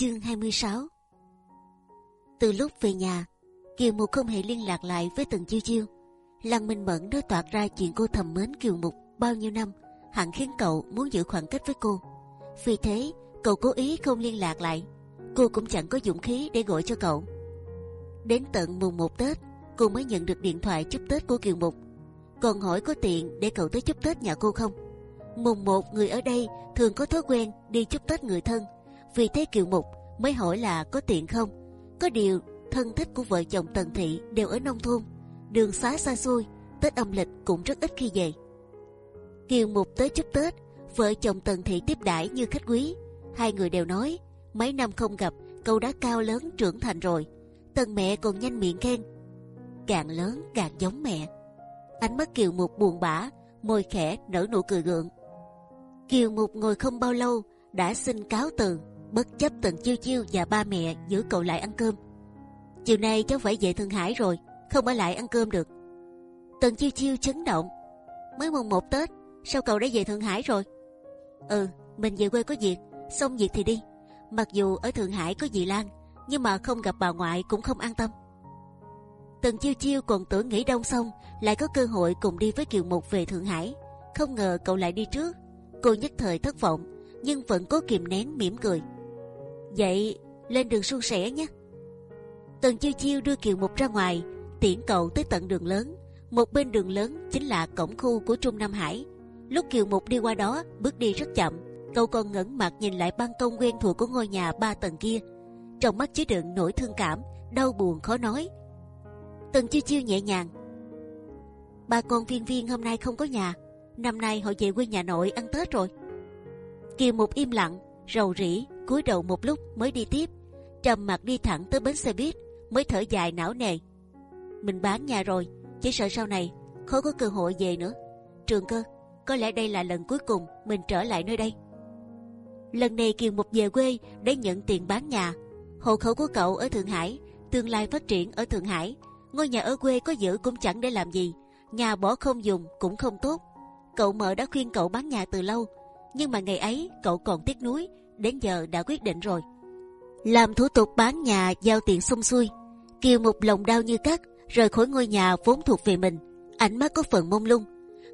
Chương 26 Từ lúc về nhà, Kiều Mục không hề liên lạc lại với Tần Chiêu Chiêu. Lăng Minh Mẫn nói toạc ra chuyện cô thầm mến Kiều Mục bao nhiêu năm, hẳn khiến cậu muốn giữ khoảng cách với cô. Vì thế, cậu cố ý không liên lạc lại. Cô cũng chẳng có dũng khí để gọi cho cậu. Đến tận mùng 1 Tết, cô mới nhận được điện thoại chúc Tết của Kiều Mục. Còn hỏi có tiện để cậu tới chúc Tết nhà cô không? Mùng 1 người ở đây thường có thói quen đi chúc Tết người thân. Vì thế Kiều Mục mới hỏi là có tiện không. Có điều thân thích của vợ chồng Tần Thị đều ở nông thôn, đường xá xa xôi, Tết âm lịch cũng rất ít khi về. Kiều Mục tới chúc Tết, vợ chồng Tần Thị tiếp đãi như khách quý. Hai người đều nói mấy năm không gặp, cậu đã cao lớn trưởng thành rồi. Tần mẹ còn nhanh miệng khen, càng lớn càng giống mẹ. Ánh mắt Kiều Mục buồn bã, môi khẽ nở nụ cười gượng. Kiều Mục ngồi không bao lâu đã xin cáo từ, bất chấp Tần Chiêu Chiêu và ba mẹ giữ cậu lại ăn cơm. Chiều nay cháu phải về Thượng Hải rồi, không ở lại ăn cơm được. Tần Chiêu Chiêu chấn động. Mới mùng một Tết, sao cậu đã về Thượng Hải rồi? Ừ, mình về quê có việc, xong việc thì đi. Mặc dù ở Thượng Hải có dì Lan, nhưng mà không gặp bà ngoại cũng không an tâm. Tần Chiêu Chiêu còn tưởng nghỉ đông xong lại có cơ hội cùng đi với Kiều Mục về Thượng Hải, không ngờ cậu lại đi trước. Cô nhất thời thất vọng, nhưng vẫn cố kìm nén mỉm cười. Vậy lên đường suôn sẻ nhé. Tần Chiêu Chiêu đưa Kiều Mục ra ngoài, tiễn cậu tới tận đường lớn. Một bên đường lớn chính là cổng khu của Trung Nam Hải. Lúc Kiều Mục đi qua đó, bước đi rất chậm. Cậu còn ngẩng mặt nhìn lại ban công quen thuộc của ngôi nhà ba tầng kia, trong mắt chứa đựng nỗi thương cảm, đau buồn khó nói. Tần Chiêu Chiêu nhẹ nhàng. Ba con viên viên hôm nay không có nhà, năm nay họ về quê nhà nội ăn Tết rồi. Kiều Mục im lặng, rầu rĩ, cúi đầu một lúc mới đi tiếp, trầm mặt đi thẳng tới bến xe buýt, mới thở dài não nề. Mình bán nhà rồi, chỉ sợ sau này khó có cơ hội về nữa. Trường cơ, có lẽ đây là lần cuối cùng mình trở lại nơi đây. Lần này Kiều Mục về quê để nhận tiền bán nhà. Hộ khẩu của cậu ở Thượng Hải, tương lai phát triển ở Thượng Hải. Ngôi nhà ở quê có giữ cũng chẳng để làm gì, nhà bỏ không dùng cũng không tốt. Cậu mợ đã khuyên cậu bán nhà từ lâu, nhưng mà ngày ấy cậu còn tiếc nuối, đến giờ đã quyết định rồi. Làm thủ tục bán nhà giao tiền xong xuôi, Kiều Mục lòng đau như cắt, rời khỏi ngôi nhà vốn thuộc về mình. Ánh mắt có phần mông lung.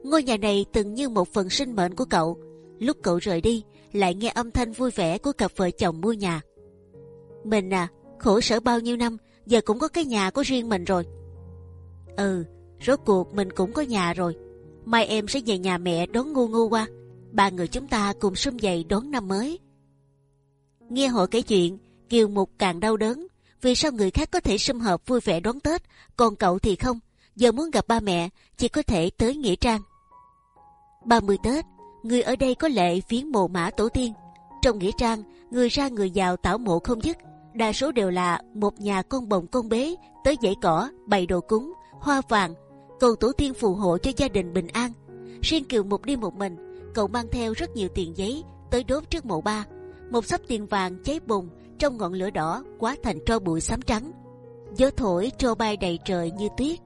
Ngôi nhà này từng như một phần sinh mệnh của cậu. Lúc cậu rời đi, lại nghe âm thanh vui vẻ của cặp vợ chồng mua nhà. Mình à, khổ sở bao nhiêu năm, giờ cũng có cái nhà của riêng mình rồi. Ừ, rốt cuộc mình cũng có nhà rồi. Mai em sẽ về nhà mẹ đón ngu ngu qua. Ba người chúng ta cùng sum vầy đón năm mới. Nghe họ kể chuyện, Kiều Mục càng đau đớn. Vì sao người khác có thể sum họp vui vẻ đón Tết, còn cậu thì không? Giờ muốn gặp ba mẹ, chỉ có thể tới nghĩa trang. 30 Tết, người ở đây có lệ viếng mộ mã tổ tiên. Trong nghĩa trang, người ra người vào tảo mộ không dứt. Đa số đều là một nhà con bồng con bế tới dãy cỏ, bày đồ cúng, hoa vàng, cầu tổ tiên phù hộ cho gia đình bình an. Riêng Kiều Mục đi một mình, cậu mang theo rất nhiều tiền giấy tới đốt trước mộ ba. Một sấp tiền vàng cháy bùng trong ngọn lửa đỏ quá thành tro bụi xám trắng. Gió thổi tro bay đầy trời như tuyết.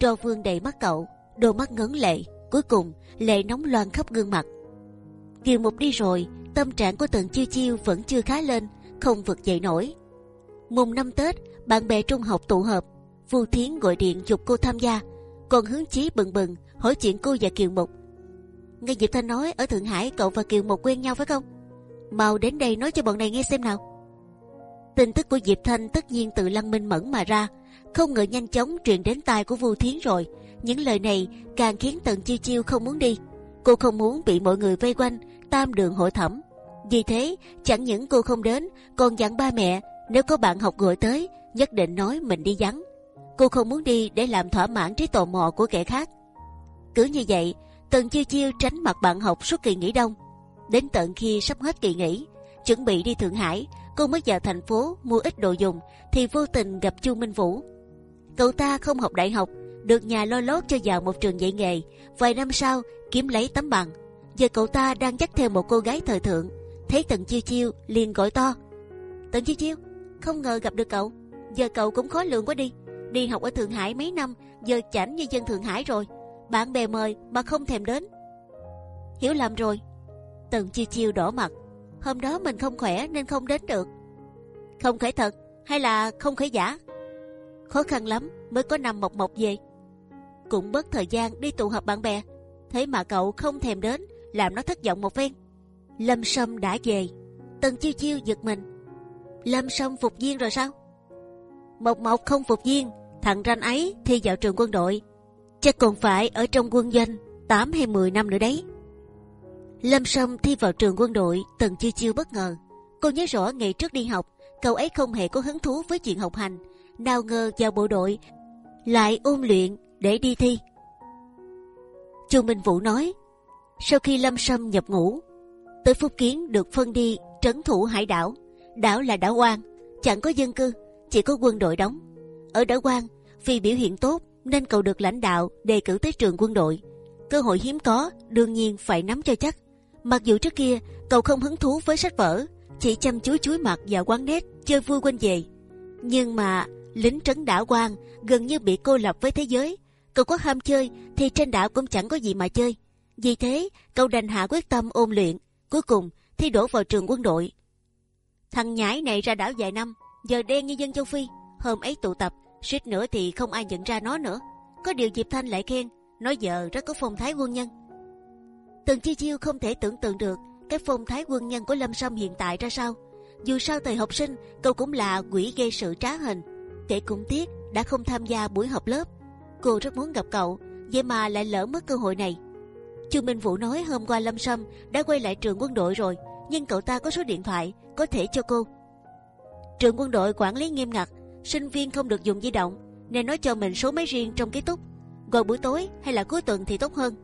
Tro vương đầy mắt cậu, đôi mắt ngấn lệ, cuối cùng lệ nóng loang khắp gương mặt. Kiều Mục đi rồi, tâm trạng của Tần Chiêu Chiêu vẫn chưa khá lên, không vực dậy nổi. Mùng năm Tết, bạn bè trung học tụ họp, Vu Thiến gọi điện dục cô tham gia, còn hướng chí bừng bừng hỏi chuyện cô và Kiều Mục. Nghe Diệp Thanh nói ở Thượng Hải cậu và Kiều một quen nhau phải không? Mau đến đây nói cho bọn này nghe xem nào. Tin tức của Diệp Thanh tất nhiên từ Lăng Minh Mẫn mà ra, không ngờ nhanh chóng truyền đến tai của Vu Thiến rồi. Những lời này càng khiến Tần Chiêu Chiêu không muốn đi. Cô không muốn bị mọi người vây quanh tam đường hội thẩm. Vì thế, chẳng những cô không đến, còn dặn ba mẹ nếu có bạn học gọi tới, nhất định nói mình đi vắng. Cô không muốn đi để làm thỏa mãn trí tò mò của kẻ khác. Cứ như vậy, Tần Chiêu Chiêu tránh mặt bạn học suốt kỳ nghỉ đông. Đến tận khi sắp hết kỳ nghỉ, chuẩn bị đi Thượng Hải, cô mới vào thành phố mua ít đồ dùng, thì vô tình gặp Chu Minh Vũ. Cậu ta không học đại học, được nhà lo lót cho vào một trường dạy nghề. Vài năm sau kiếm lấy tấm bằng. Giờ cậu ta đang dắt theo một cô gái thời thượng. Thấy Tần Chiêu Chiêu liền gọi to: Tần Chiêu Chiêu, không ngờ gặp được cậu. Giờ cậu cũng khó lường quá đi. Đi học ở Thượng Hải mấy năm, giờ chảnh như dân Thượng Hải rồi. Bạn bè mời mà không thèm đến. Hiểu lầm rồi. Tần Chiêu Chiêu đỏ mặt. hôm đó mình không khỏe nên không đến được. Không khỏe thật hay là không khỏe giả? Khó khăn lắm mới có năm mộc mộc về. Cũng bớt thời gian đi tụ họp bạn bè. Thế mà cậu không thèm đến, làm nó thất vọng một phen. Lâm Sâm đã về, Tần chiêu chiêu giật mình. Lâm Sâm phục viên rồi sao? Mộc Mộc không phục viên, thằng ranh ấy thi vào trường quân đội, chắc còn phải ở trong quân doanh 8 hay 10 năm nữa đấy. Lâm Sâm thi vào trường quân đội, Tần chiêu chiêu bất ngờ. Cô nhớ rõ ngày trước đi học, cậu ấy không hề có hứng thú với chuyện học hành, nào ngờ vào bộ đội lại ôn luyện để đi thi. Chu Minh Vũ nói, sau khi Lâm Sâm nhập ngũ, tới Phúc Kiến được phân đi trấn thủ hải đảo. Đảo là đảo quan, chẳng có dân cư, chỉ có quân đội đóng. Ở đảo quan, vì biểu hiện tốt nên cậu được lãnh đạo đề cử tới trường quân đội. Cơ hội hiếm có, đương nhiên phải nắm cho chắc. Mặc dù trước kia cậu không hứng thú với sách vở, chỉ chăm chú chuối mặt vào quán nét chơi vui quanh về. Nhưng mà lính trấn đảo quan gần như bị cô lập với thế giới. Cậu có ham chơi thì trên đảo cũng chẳng có gì mà chơi. Vì thế cậu đành hạ quyết tâm ôn luyện. Cuối cùng thi đổ vào trường quân đội. Thằng nhãi này ra đảo vài năm, giờ đen như dân châu Phi. Hôm ấy tụ tập, suýt nữa thì không ai nhận ra nó nữa. Có điều Diệp Thanh lại khen, nói giờ rất có phong thái quân nhân. Tần Chi Chiêu không thể tưởng tượng được cái phong thái quân nhân của Lâm Sâm hiện tại ra sao. Dù sao thời học sinh, cậu cũng là quỷ gây sự trá hình. Kể cũng tiếc đã không tham gia buổi họp lớp. Cô rất muốn gặp cậu, vậy mà lại lỡ mất cơ hội này. Chu Minh Vũ nói hôm qua Lâm Sâm đã quay lại trường quân đội rồi, nhưng cậu ta có số điện thoại có thể cho cô. Trường quân đội quản lý nghiêm ngặt, sinh viên không được dùng di động, nên nói cho mình số máy riêng trong ký túc. Gọi buổi tối hay là cuối tuần thì tốt hơn.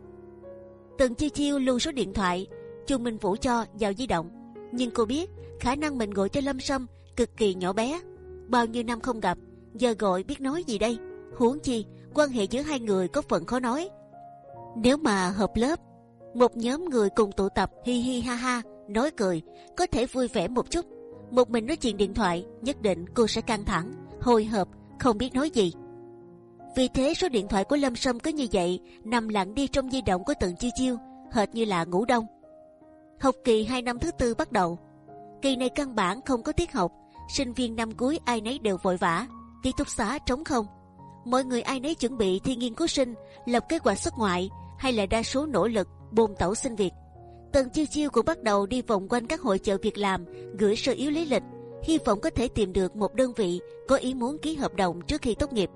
Từng chiêu chiêu lưu số điện thoại, Chu Minh Vũ cho vào di động, nhưng cô biết khả năng mình gọi cho Lâm Sâm cực kỳ nhỏ bé. Bao nhiêu năm không gặp, giờ gọi biết nói gì đây? Huống chi quan hệ giữa hai người có phần khó nói nếu mà hợp lớp, một nhóm người cùng tụ tập hi hi ha ha, nói cười, có thể vui vẻ một chút. Một mình nói chuyện điện thoại, nhất định cô sẽ căng thẳng, hồi hộp, không biết nói gì. Vì thế số điện thoại của Lâm Sâm cứ như vậy nằm lặng đi trong di động của Tần Chiêu Chiêu, hệt như là ngủ đông. Học kỳ 2 năm thứ tư bắt đầu. Kỳ này căn bản không có tiết học, sinh viên năm cuối ai nấy đều vội vã, ký túc xá trống không. Mọi người ai nấy chuẩn bị thi nghiên cứu sinh, lập kế hoạch xuất ngoại, hay là đa số nỗ lực bồn tẩu xin việc. Tần chiêu chiêu cũng bắt đầu đi vòng quanh các hội chợ việc làm, gửi sơ yếu lý lịch, hy vọng có thể tìm được một đơn vị có ý muốn ký hợp đồng trước khi tốt nghiệp.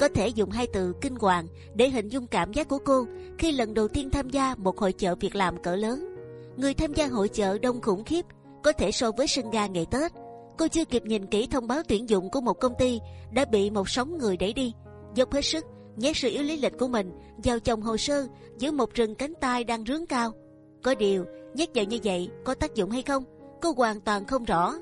Có thể dùng hai từ kinh hoàng để hình dung cảm giác của cô khi lần đầu tiên tham gia một hội chợ việc làm cỡ lớn. Người tham gia hội chợ đông khủng khiếp, có thể so với sân ga ngày Tết. Cô chưa kịp nhìn kỹ thông báo tuyển dụng của một công ty đã bị một sóng người đẩy đi, dốc hết sức nhét sự yếu lý lịch của mình vào chồng hồ sơ giữa một rừng cánh tay đang rướng cao. Có điều nhét vào như vậy có tác dụng hay không, cô hoàn toàn không rõ.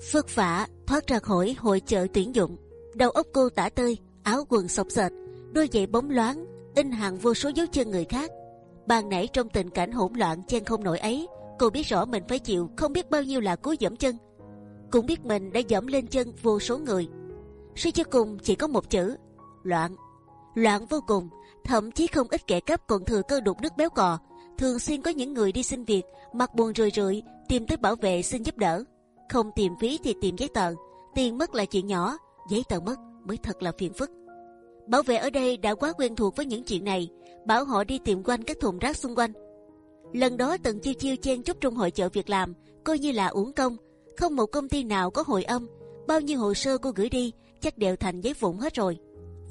Phất vả thoát ra khỏi hội chợ tuyển dụng, đầu óc cô tả tơi, áo quần sọc sệt, đôi giày bóng loáng, in hàng vô số dấu chân người khác. Ban nãy trong tình cảnh hỗn loạn chen không nổi ấy, cô biết rõ mình phải chịu không biết bao nhiêu là cú dẫm chân, cũng biết mình đã dẫm lên chân vô số người. Suy cho cùng chỉ có một chữ loạn loạn vô cùng, thậm chí không ít kẻ cấp còn thừa cơ đục nước béo cò. Thường xuyên có những người đi xin việc, mặt buồn rười rượi, tìm tới bảo vệ xin giúp đỡ. Không tìm phí thì tìm giấy tờ, tiền mất là chuyện nhỏ, giấy tờ mất mới thật là phiền phức. Bảo vệ ở đây đã quá quen thuộc với những chuyện này, bảo họ đi tìm quanh các thùng rác xung quanh. Lần đó tần chiêu chiêu chen chúc trong hội chợ việc làm, coi như là uổng công. Không một công ty nào có hội âm, bao nhiêu hồ sơ cô gửi đi chắc đều thành giấy vụn hết rồi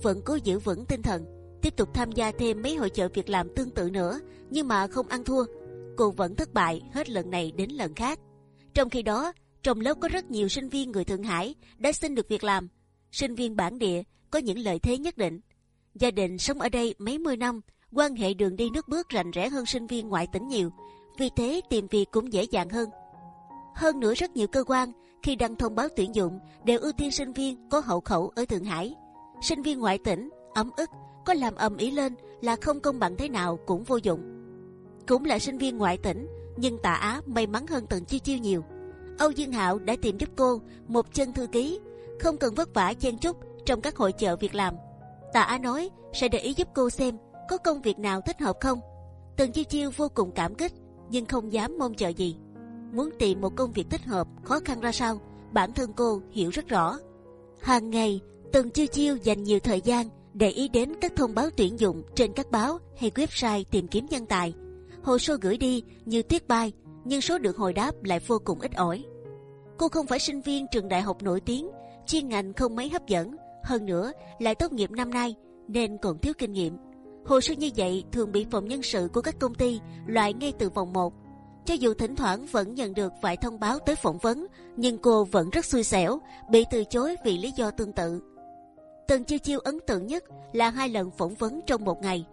vẫn cố giữ vững tinh thần, tiếp tục tham gia thêm mấy hội chợ việc làm tương tự nữa, nhưng mà không ăn thua. Cô vẫn thất bại hết lần này đến lần khác. Trong khi đó, trong lớp có rất nhiều sinh viên người Thượng Hải đã xin được việc làm. Sinh viên bản địa có những lợi thế nhất định. Gia đình sống ở đây mấy mươi năm, quan hệ đường đi nước bước rành rẽ hơn sinh viên ngoại tỉnh nhiều, vì thế tìm việc cũng dễ dàng hơn. Hơn nữa rất nhiều cơ quan khi đăng thông báo tuyển dụng đều ưu tiên sinh viên có hậu khẩu ở Thượng Hải sinh viên ngoại tỉnh ấm ức có làm ầm ý lên là không công bằng thế nào cũng vô dụng. Cũng là sinh viên ngoại tỉnh, nhưng Tạ Á may mắn hơn Tần Chiêu Chiêu nhiều. Âu Dương Hạo đã tìm giúp cô một chân thư ký, không cần vất vả chen chúc trong các hội chợ việc làm. Tạ Á nói sẽ để ý giúp cô xem có công việc nào thích hợp không. Tần Chiêu Chiêu vô cùng cảm kích, nhưng không dám mong chờ gì. muốn tìm một công việc thích hợp khó khăn ra sao, bản thân cô hiểu rất rõ. Hàng ngày, Tần Chiêu Chiêu dành nhiều thời gian để ý đến các thông báo tuyển dụng trên các báo hay website tìm kiếm nhân tài. Hồ sơ gửi đi như tuyết bay, nhưng số được hồi đáp lại vô cùng ít ỏi. Cô không phải sinh viên trường đại học nổi tiếng, chuyên ngành không mấy hấp dẫn, hơn nữa lại tốt nghiệp năm nay nên còn thiếu kinh nghiệm. Hồ sơ như vậy thường bị phòng nhân sự của các công ty loại ngay từ vòng 1. Cho dù thỉnh thoảng vẫn nhận được vài thông báo tới phỏng vấn, nhưng cô vẫn rất xui xẻo, bị từ chối vì lý do tương tự. Tần chiêu chiêu ấn tượng nhất là hai lần phỏng vấn trong một ngày.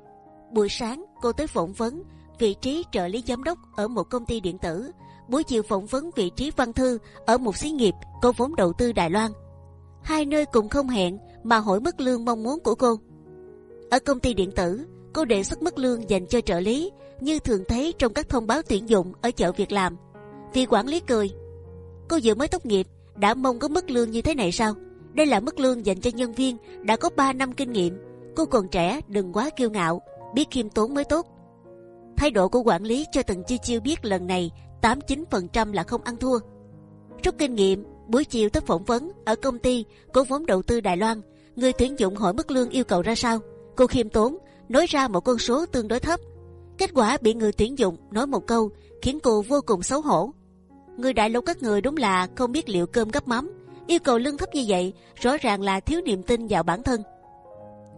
Buổi sáng cô tới phỏng vấn vị trí trợ lý giám đốc ở một công ty điện tử, buổi chiều phỏng vấn vị trí văn thư ở một xí nghiệp có vốn đầu tư Đài Loan. Hai nơi cùng không hẹn mà hỏi mức lương mong muốn của cô. Ở công ty điện tử, cô đề xuất mức lương dành cho trợ lý như thường thấy trong các thông báo tuyển dụng ở chợ việc làm. Vì quản lý cười, cô vừa mới tốt nghiệp đã mong có mức lương như thế này sao? Đây là mức lương dành cho nhân viên đã có 3 năm kinh nghiệm. Cô còn trẻ, đừng quá kiêu ngạo, biết khiêm tốn mới tốt. Thái độ của quản lý cho Tần Chiêu Chiêu biết lần này 89% là không ăn thua. Rút kinh nghiệm, buổi chiều tới phỏng vấn ở công ty cổ vốn đầu tư Đài Loan, người tuyển dụng hỏi mức lương yêu cầu ra sao. Cô khiêm tốn nói ra một con số tương đối thấp. Kết quả bị người tuyển dụng nói một câu khiến cô vô cùng xấu hổ. Người đại lục các người đúng là không biết liệu cơm gấp mắm, yêu cầu lương thấp như vậy rõ ràng là thiếu niềm tin vào bản thân.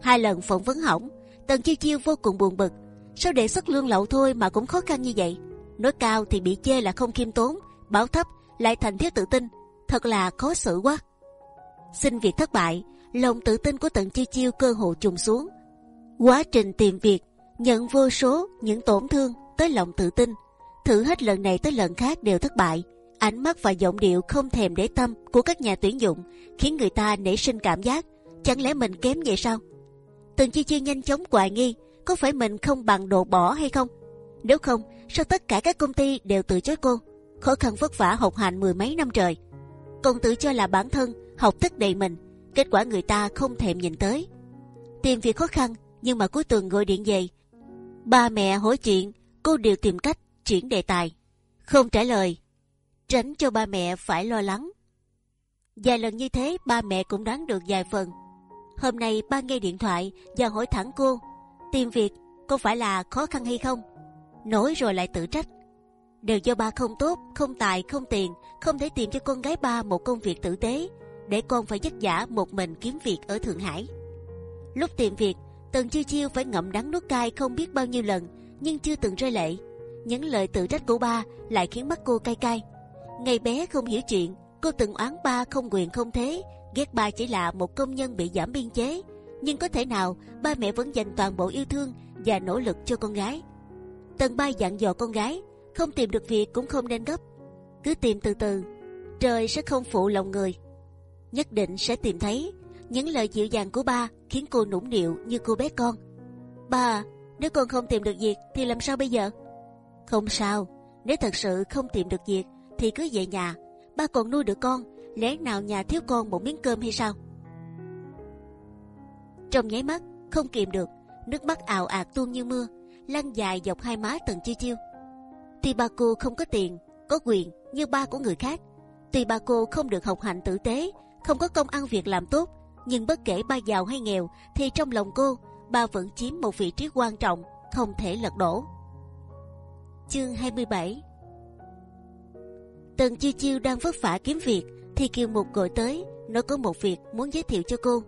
Hai lần phỏng vấn hỏng, Tần Chiêu Chiêu vô cùng buồn bực. Sao đề xuất lương lậu thôi mà cũng khó khăn như vậy? Nói cao thì bị chê là không khiêm tốn, bảo thấp lại thành thiếu tự tin, thật là khó xử quá. Xin việc thất bại, lòng tự tin của Tần Chiêu Chiêu cơ hồ trùng xuống. Quá trình tìm việc nhận vô số những tổn thương tới lòng tự tin, thử hết lần này tới lần khác đều thất bại. Ánh mắt và giọng điệu không thèm để tâm của các nhà tuyển dụng khiến người ta nảy sinh cảm giác chẳng lẽ mình kém vậy sao? Tần Chi Chi nhanh chóng hoài nghi có phải mình không bằng đồ bỏ hay không? Nếu không, sao tất cả các công ty đều từ chối cô? Khó khăn vất vả học hành mười mấy năm trời, còn tự cho là bản thân học thức đầy mình, kết quả người ta không thèm nhìn tới. Tìm việc khó khăn, nhưng mà cuối tuần gọi điện về, ba mẹ hỏi chuyện, cô đều tìm cách chuyển đề tài, không trả lời, tránh cho ba mẹ phải lo lắng. Vài lần như thế, ba mẹ cũng đoán được vài phần. Hôm nay ba nghe điện thoại và hỏi thẳng cô, tìm việc có phải là khó khăn hay không? Nói rồi lại tự trách. Đều do ba không tốt, không tài, không tiền, không thể tìm cho con gái ba một công việc tử tế, để con phải vất vả một mình kiếm việc ở Thượng Hải. Lúc tìm việc, Tần Chiêu Chiêu phải ngậm đắng nuốt cay không biết bao nhiêu lần, nhưng chưa từng rơi lệ. Những lời tự trách của ba lại khiến mắt cô cay cay. Ngày bé không hiểu chuyện, cô từng oán ba không quyền không thế, ghét ba chỉ là một công nhân bị giảm biên chế. Nhưng có thể nào ba mẹ vẫn dành toàn bộ yêu thương và nỗ lực cho con gái. Tần ba dặn dò con gái, không tìm được việc cũng không nên gấp, cứ tìm từ từ, trời sẽ không phụ lòng người, nhất định sẽ tìm thấy. Những lời dịu dàng của ba khiến cô nũng nịu như cô bé con. Ba, nếu con không tìm được việc thì làm sao bây giờ? Không sao, nếu thật sự không tìm được việc thì cứ về nhà. Ba còn nuôi được con, lẽ nào nhà thiếu con một miếng cơm hay sao? Trong nháy mắt, không kìm được, nước mắt ào ạt tuôn như mưa, lăn dài dọc hai má Tần Chiêu Chiêu. Tuy ba cô không có tiền, có quyền như ba của người khác, tuy ba cô không được học hành tử tế, không có công ăn việc làm tốt, nhưng bất kể ba giàu hay nghèo, thì trong lòng cô, ba vẫn chiếm một vị trí quan trọng, không thể lật đổ. Chương 27 Tần Chiêu Chiêu đang vất vả kiếm việc, thì Kiều Mục gọi tới, nói có một việc muốn giới thiệu cho cô.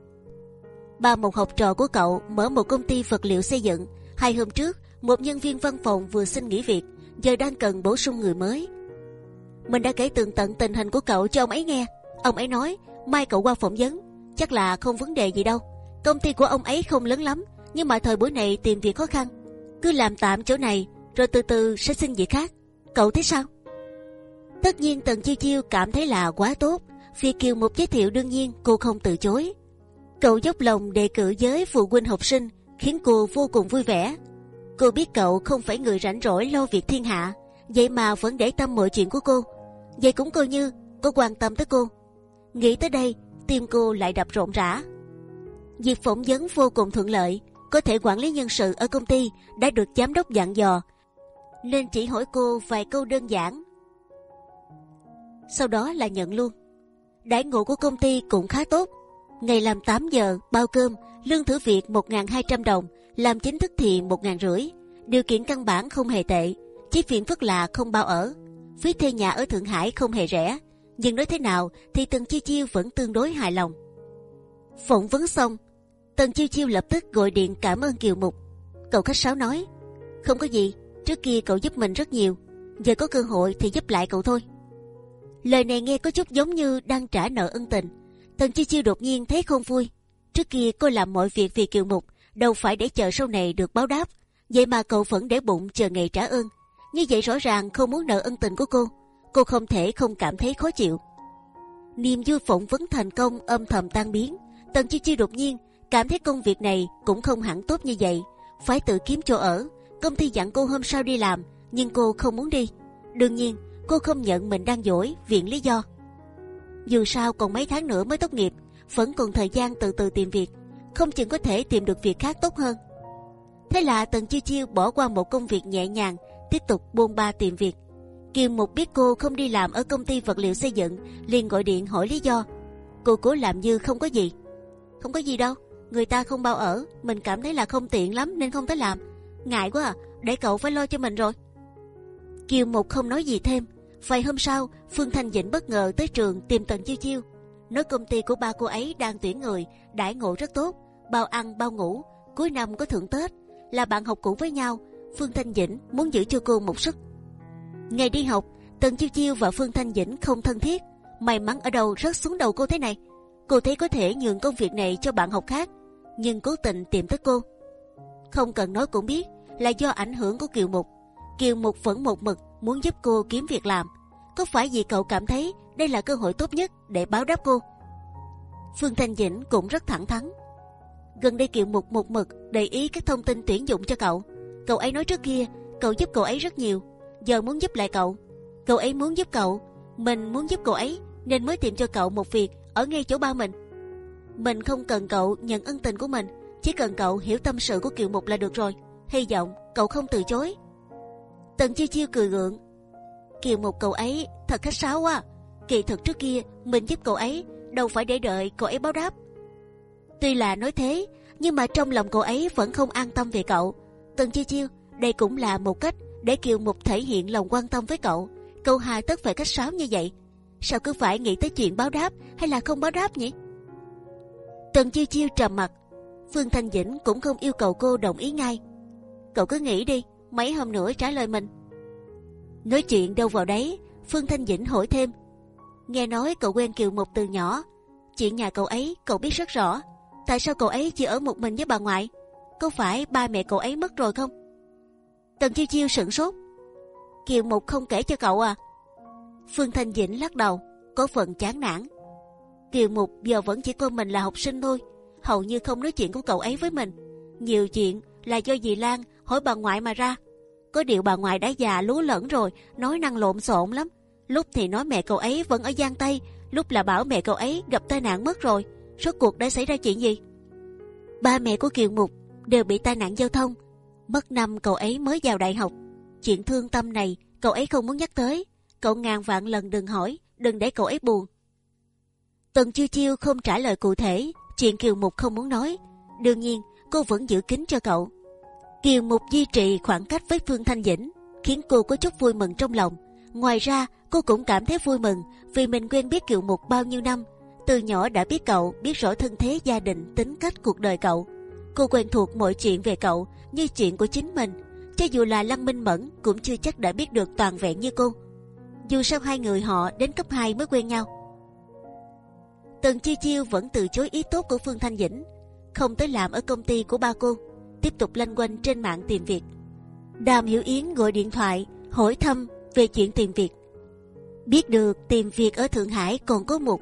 Ba một học trò của cậu mở một công ty vật liệu xây dựng. Hai hôm trước, một nhân viên văn phòng vừa xin nghỉ việc, giờ đang cần bổ sung người mới. Mình đã kể tường tận tình hình của cậu cho ông ấy nghe. Ông ấy nói mai cậu qua phỏng vấn, chắc là không vấn đề gì đâu. Công ty của ông ấy không lớn lắm, nhưng mà thời buổi này tìm việc khó khăn. Cứ làm tạm chỗ này, rồi từ từ sẽ xin việc khác. Cậu thấy sao? Tất nhiên Tần Chiêu Chiêu cảm thấy là quá tốt. Vì Kiều một giới thiệu đương nhiên cô không từ chối. Cậu dốc lòng đề cử với phụ huynh học sinh, khiến cô vô cùng vui vẻ. Cô biết cậu không phải người rảnh rỗi lo việc thiên hạ, vậy mà vẫn để tâm mọi chuyện của cô. Vậy cũng coi như có quan tâm tới cô. Nghĩ tới đây, tim cô lại đập rộn rã. Việc phỏng vấn vô cùng thuận lợi, có thể quản lý nhân sự ở công ty đã được giám đốc dặn dò, nên chỉ hỏi cô vài câu đơn giản. sau đó là nhận luôn. Đãi ngộ của công ty cũng khá tốt. Ngày làm 8 giờ, bao cơm, lương thử việc 1.200 đồng, làm chính thức thì 1.500. Điều kiện căn bản không hề tệ, chỉ phiền phức là không bao ở. Phí thuê nhà ở Thượng Hải không hề rẻ, nhưng nói thế nào thì Tần Chiêu Chiêu vẫn tương đối hài lòng. Phỏng vấn xong, Tần Chiêu Chiêu lập tức gọi điện cảm ơn Kiều Mục. Cậu khách sáo nói, không có gì, trước kia cậu giúp mình rất nhiều, giờ có cơ hội thì giúp lại cậu thôi. Lời này nghe có chút giống như đang trả nợ ân tình. Tần Chi Chiêu đột nhiên thấy không vui. Trước kia cô làm mọi việc vì Kiều Mục, đâu phải để chờ sau này được báo đáp. Vậy mà cậu vẫn để bụng chờ ngày trả ơn. Như vậy rõ ràng không muốn nợ ân tình của cô. Cô không thể không cảm thấy khó chịu. Niềm vui phỏng vấn thành công âm thầm tan biến. Tần Chi Chi đột nhiên cảm thấy công việc này cũng không hẳn tốt như vậy. Phải tự kiếm chỗ ở. Công ty dặn cô hôm sau đi làm, nhưng cô không muốn đi. Đương nhiên cô không nhận mình đang dỗi viện lý do. Dù sao còn mấy tháng nữa mới tốt nghiệp, vẫn còn thời gian từ từ tìm việc, không chừng có thể tìm được việc khác tốt hơn. Thế là Tần Chiêu Chiêu bỏ qua một công việc nhẹ nhàng, tiếp tục buôn ba tìm việc. Kiều Mục biết cô không đi làm ở công ty vật liệu xây dựng, liền gọi điện hỏi lý do. Cô cố làm như không có gì. Không có gì đâu, người ta không bao ở, mình cảm thấy là không tiện lắm nên không tới làm. Ngại quá à, để cậu phải lo cho mình rồi. Kiều Mục không nói gì thêm, Vài hôm sau, Phương Thanh Dĩnh bất ngờ tới trường tìm Tần Chiêu Chiêu. Nói công ty của ba cô ấy đang tuyển người, đãi ngộ rất tốt, bao ăn bao ngủ, cuối năm có thưởng Tết, là bạn học cũ với nhau. Phương Thanh Dĩnh muốn giữ cho cô một sức. Ngày đi học, Tần Chiêu Chiêu và Phương Thanh Dĩnh không thân thiết, may mắn ở đâu rớt xuống đầu cô thế này. Cô thấy có thể nhường công việc này cho bạn học khác, nhưng cố tình tìm tới cô. Không cần nói cũng biết là do ảnh hưởng của Kiều Mục. Kiều Mục vẫn một mực muốn giúp cô kiếm việc làm. Có phải vì cậu cảm thấy đây là cơ hội tốt nhất để báo đáp cô? Phương Thanh Dĩnh cũng rất thẳng thắn. Gần đây Kiều Mục một mực để ý các thông tin tuyển dụng cho cậu. Cậu ấy nói trước kia cậu giúp cậu ấy rất nhiều, giờ muốn giúp lại cậu. Cậu ấy muốn giúp cậu, mình muốn giúp cậu ấy nên mới tìm cho cậu một việc ở ngay chỗ ba mình. Mình không cần cậu nhận ân tình của mình, chỉ cần cậu hiểu tâm sự của Kiều Mục là được rồi. Hy vọng cậu không từ chối. Tần chiêu chiêu cười gượng. Kiều một cậu ấy thật khách sáo quá. Kỳ thực trước kia mình giúp cậu ấy đâu phải để đợi cậu ấy báo đáp. Tuy là nói thế, nhưng mà trong lòng cậu ấy vẫn không an tâm về cậu. Tần chiêu chiêu, đây cũng là một cách để Kiều Mục thể hiện lòng quan tâm với cậu. Cậu hà tất phải khách sáo như vậy. Sao cứ phải nghĩ tới chuyện báo đáp hay là không báo đáp nhỉ? Tần chiêu chiêu trầm mặt. Phương Thanh Dĩnh cũng không yêu cầu cô đồng ý ngay. Cậu cứ nghĩ đi, mấy hôm nữa trả lời mình. Nói chuyện đâu vào đấy, Phương Thanh Dĩnh hỏi thêm. Nghe nói cậu quen Kiều Mục từ nhỏ, chuyện nhà cậu ấy cậu biết rất rõ. Tại sao cậu ấy chỉ ở một mình với bà ngoại? Có phải ba mẹ cậu ấy mất rồi không? Tần Chiêu Chiêu sửng sốt. Kiều Mục không kể cho cậu à? Phương Thanh Dĩnh lắc đầu, có phần chán nản. Kiều Mục giờ vẫn chỉ coi mình là học sinh thôi, hầu như không nói chuyện của cậu ấy với mình. Nhiều chuyện là do dì Lan hỏi bà ngoại mà ra. Có điều bà ngoại đã già lú lẫn rồi, nói năng lộn xộn lắm. Lúc thì nói mẹ cậu ấy vẫn ở Giang Tây, lúc là bảo mẹ cậu ấy gặp tai nạn mất rồi. Rốt cuộc đã xảy ra chuyện gì? Ba mẹ của Kiều Mục đều bị tai nạn giao thông. Mất năm cậu ấy mới vào đại học. Chuyện thương tâm này cậu ấy không muốn nhắc tới. Cậu ngàn vạn lần đừng hỏi, đừng để cậu ấy buồn. Tần chiêu chiêu không trả lời cụ thể, chuyện Kiều Mục không muốn nói. Đương nhiên, cô vẫn giữ kín cho cậu. Kiều Mục duy trì khoảng cách với Phương Thanh Dĩnh, khiến cô có chút vui mừng trong lòng. Ngoài ra, cô cũng cảm thấy vui mừng vì mình quen biết Kiều Mục bao nhiêu năm. Từ nhỏ đã biết cậu, biết rõ thân thế gia đình, tính cách cuộc đời cậu. Cô quen thuộc mọi chuyện về cậu như chuyện của chính mình. Cho dù là Lăng Minh Mẫn cũng chưa chắc đã biết được toàn vẹn như cô. Dù sao hai người họ đến cấp 2 mới quen nhau. Tần Chi Chiêu vẫn từ chối ý tốt của Phương Thanh Dĩnh, không tới làm ở công ty của ba cô tiếp tục lanh quanh trên mạng tìm việc. Đàm Hiểu Yến gọi điện thoại hỏi thăm về chuyện tìm việc. Biết được tìm việc ở Thượng Hải còn có một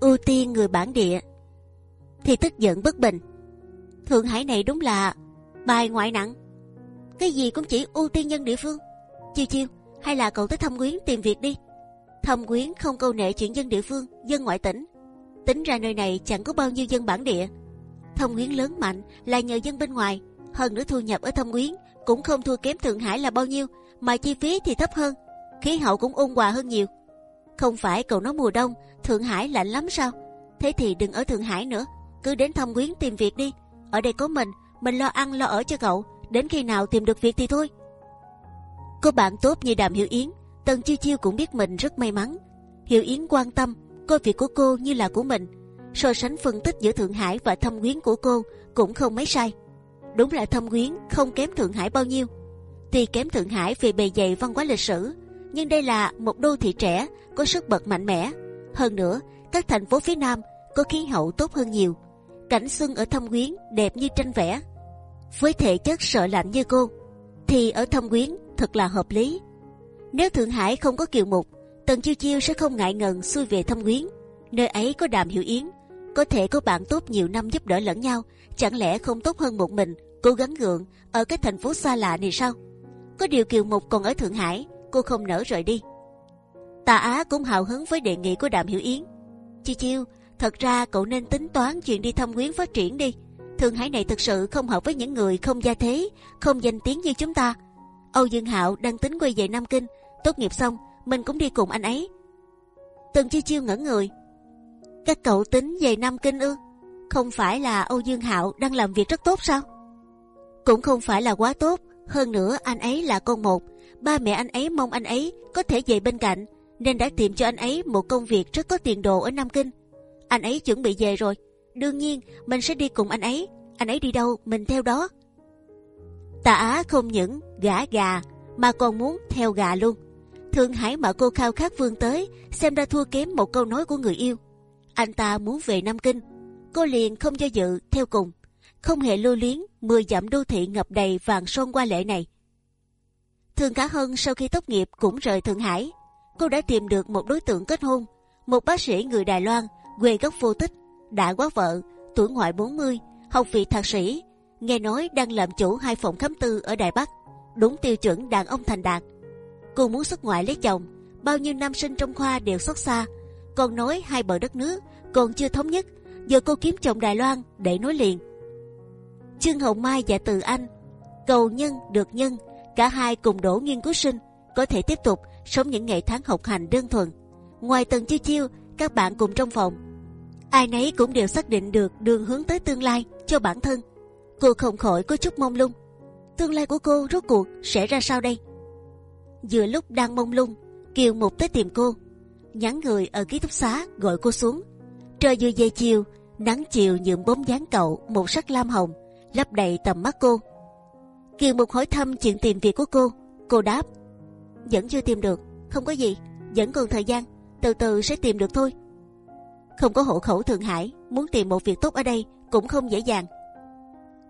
ưu tiên người bản địa, thì tức giận bất bình. Thượng Hải này đúng là bài ngoại nặng, cái gì cũng chỉ ưu tiên nhân địa phương. Chiêu chiêu, hay là cậu tới Thâm quyến tìm việc đi. Thâm quyến không câu nệ chuyện dân địa phương, dân ngoại tỉnh. Tính ra nơi này chẳng có bao nhiêu dân bản địa. Thâm quyến lớn mạnh là nhờ dân bên ngoài, hơn nữa thu nhập ở thâm quyến cũng không thua kém thượng hải là bao nhiêu mà chi phí thì thấp hơn khí hậu cũng ôn hòa hơn nhiều Không phải cậu nói mùa đông Thượng Hải lạnh lắm sao? Thế thì đừng ở Thượng Hải nữa, cứ đến thâm quyến tìm việc đi. Ở đây có mình, mình lo ăn lo ở cho cậu. Đến khi nào tìm được việc thì thôi. Cô bạn tốt như Đàm Hiểu Yến, Tần Chiêu Chiêu cũng biết mình rất may mắn. Hiểu Yến quan tâm, coi việc của cô như là của mình. So sánh phân tích giữa Thượng Hải và thâm quyến của cô cũng không mấy sai. Đúng là thâm quyến không kém Thượng Hải bao nhiêu. Tuy kém Thượng Hải về bề dày văn hóa lịch sử, nhưng đây là một đô thị trẻ có sức bật mạnh mẽ. Hơn nữa, các thành phố phía Nam có khí hậu tốt hơn nhiều. Cảnh xuân ở Thâm Quyến đẹp như tranh vẽ. Với thể chất sợ lạnh như cô, thì ở Thâm Quyến thật là hợp lý. Nếu Thượng Hải không có kiều mục, Tần Chiêu Chiêu sẽ không ngại ngần xuôi về Thâm Quyến. Nơi ấy có Đàm Hiểu Yến, có thể có bạn tốt nhiều năm giúp đỡ lẫn nhau, chẳng lẽ không tốt hơn một mình cố gắng gượng ở cái thành phố xa lạ này sao? Có điều kiều mục còn ở Thượng Hải, cô không nỡ rời đi. Tà Á cũng hào hứng với đề nghị của Đàm Hiểu Yến. Chi Chiêu, thật ra cậu nên tính toán chuyện đi thăm quyến phát triển đi. Thượng Hải này thực sự không hợp với những người không gia thế, không danh tiếng như chúng ta. Âu Dương Hạo đang tính quay về Nam Kinh, tốt nghiệp xong mình cũng đi cùng anh ấy. Tần Chi Chiêu ngẩn người. Các cậu tính về Nam Kinh ư? Không phải là Âu Dương Hạo đang làm việc rất tốt sao? Cũng không phải là quá tốt. Hơn nữa anh ấy là con một, ba mẹ anh ấy mong anh ấy có thể về bên cạnh, nên đã tìm cho anh ấy một công việc rất có tiền đồ ở Nam Kinh. Anh ấy chuẩn bị về rồi, đương nhiên mình sẽ đi cùng anh ấy. Anh ấy đi đâu mình theo đó. Tạ Á không những gã gà mà còn muốn theo gà luôn. Thương Hải mà cô khao khát vươn tới, xem ra thua kém một câu nói của người yêu. Anh ta muốn về Nam Kinh, cô liền không do dự theo cùng, không hề lưu luyến. Mười dặm đô thị ngập đầy vàng son qua lệ này. Thường Cả Hân sau khi tốt nghiệp cũng rời Thượng Hải. Cô đã tìm được một đối tượng kết hôn, một bác sĩ người Đài Loan, quê gốc vô tích, đã quá vợ, tuổi ngoại 40, học vị thạc sĩ, nghe nói đang làm chủ hai phòng khám tư ở Đài Bắc, đúng tiêu chuẩn đàn ông thành đạt. Cô muốn xuất ngoại lấy chồng, bao nhiêu nam sinh trong khoa đều xót xa, còn nói hai bờ đất nước còn chưa thống nhất, giờ cô kiếm chồng Đài Loan để nối liền. Trương Hồng Mai và Từ Anh cầu nhân được nhân cả hai cùng đổ nghiên cứu sinh có thể tiếp tục sống những ngày tháng học hành đơn thuần. Ngoài tần chiêu chiêu, các bạn cùng trong phòng, ai nấy cũng đều xác định được đường hướng tới tương lai cho bản thân. Cô không khỏi có chút mông lung. Tương lai của cô rốt cuộc sẽ ra sao đây? Vừa lúc đang mông lung, Kiều Mục tới tìm cô, nhắn người ở ký túc xá gọi cô xuống. Trời vừa về chiều, nắng chiều nhuộm bóng dáng cậu một sắc lam hồng, lấp đầy tầm mắt cô. Kiều Mục hỏi thăm chuyện tìm việc của cô, cô đáp vẫn chưa tìm được, không có gì, vẫn còn thời gian, từ từ sẽ tìm được thôi. Không có hộ khẩu Thượng Hải, muốn tìm một việc tốt ở đây cũng không dễ dàng.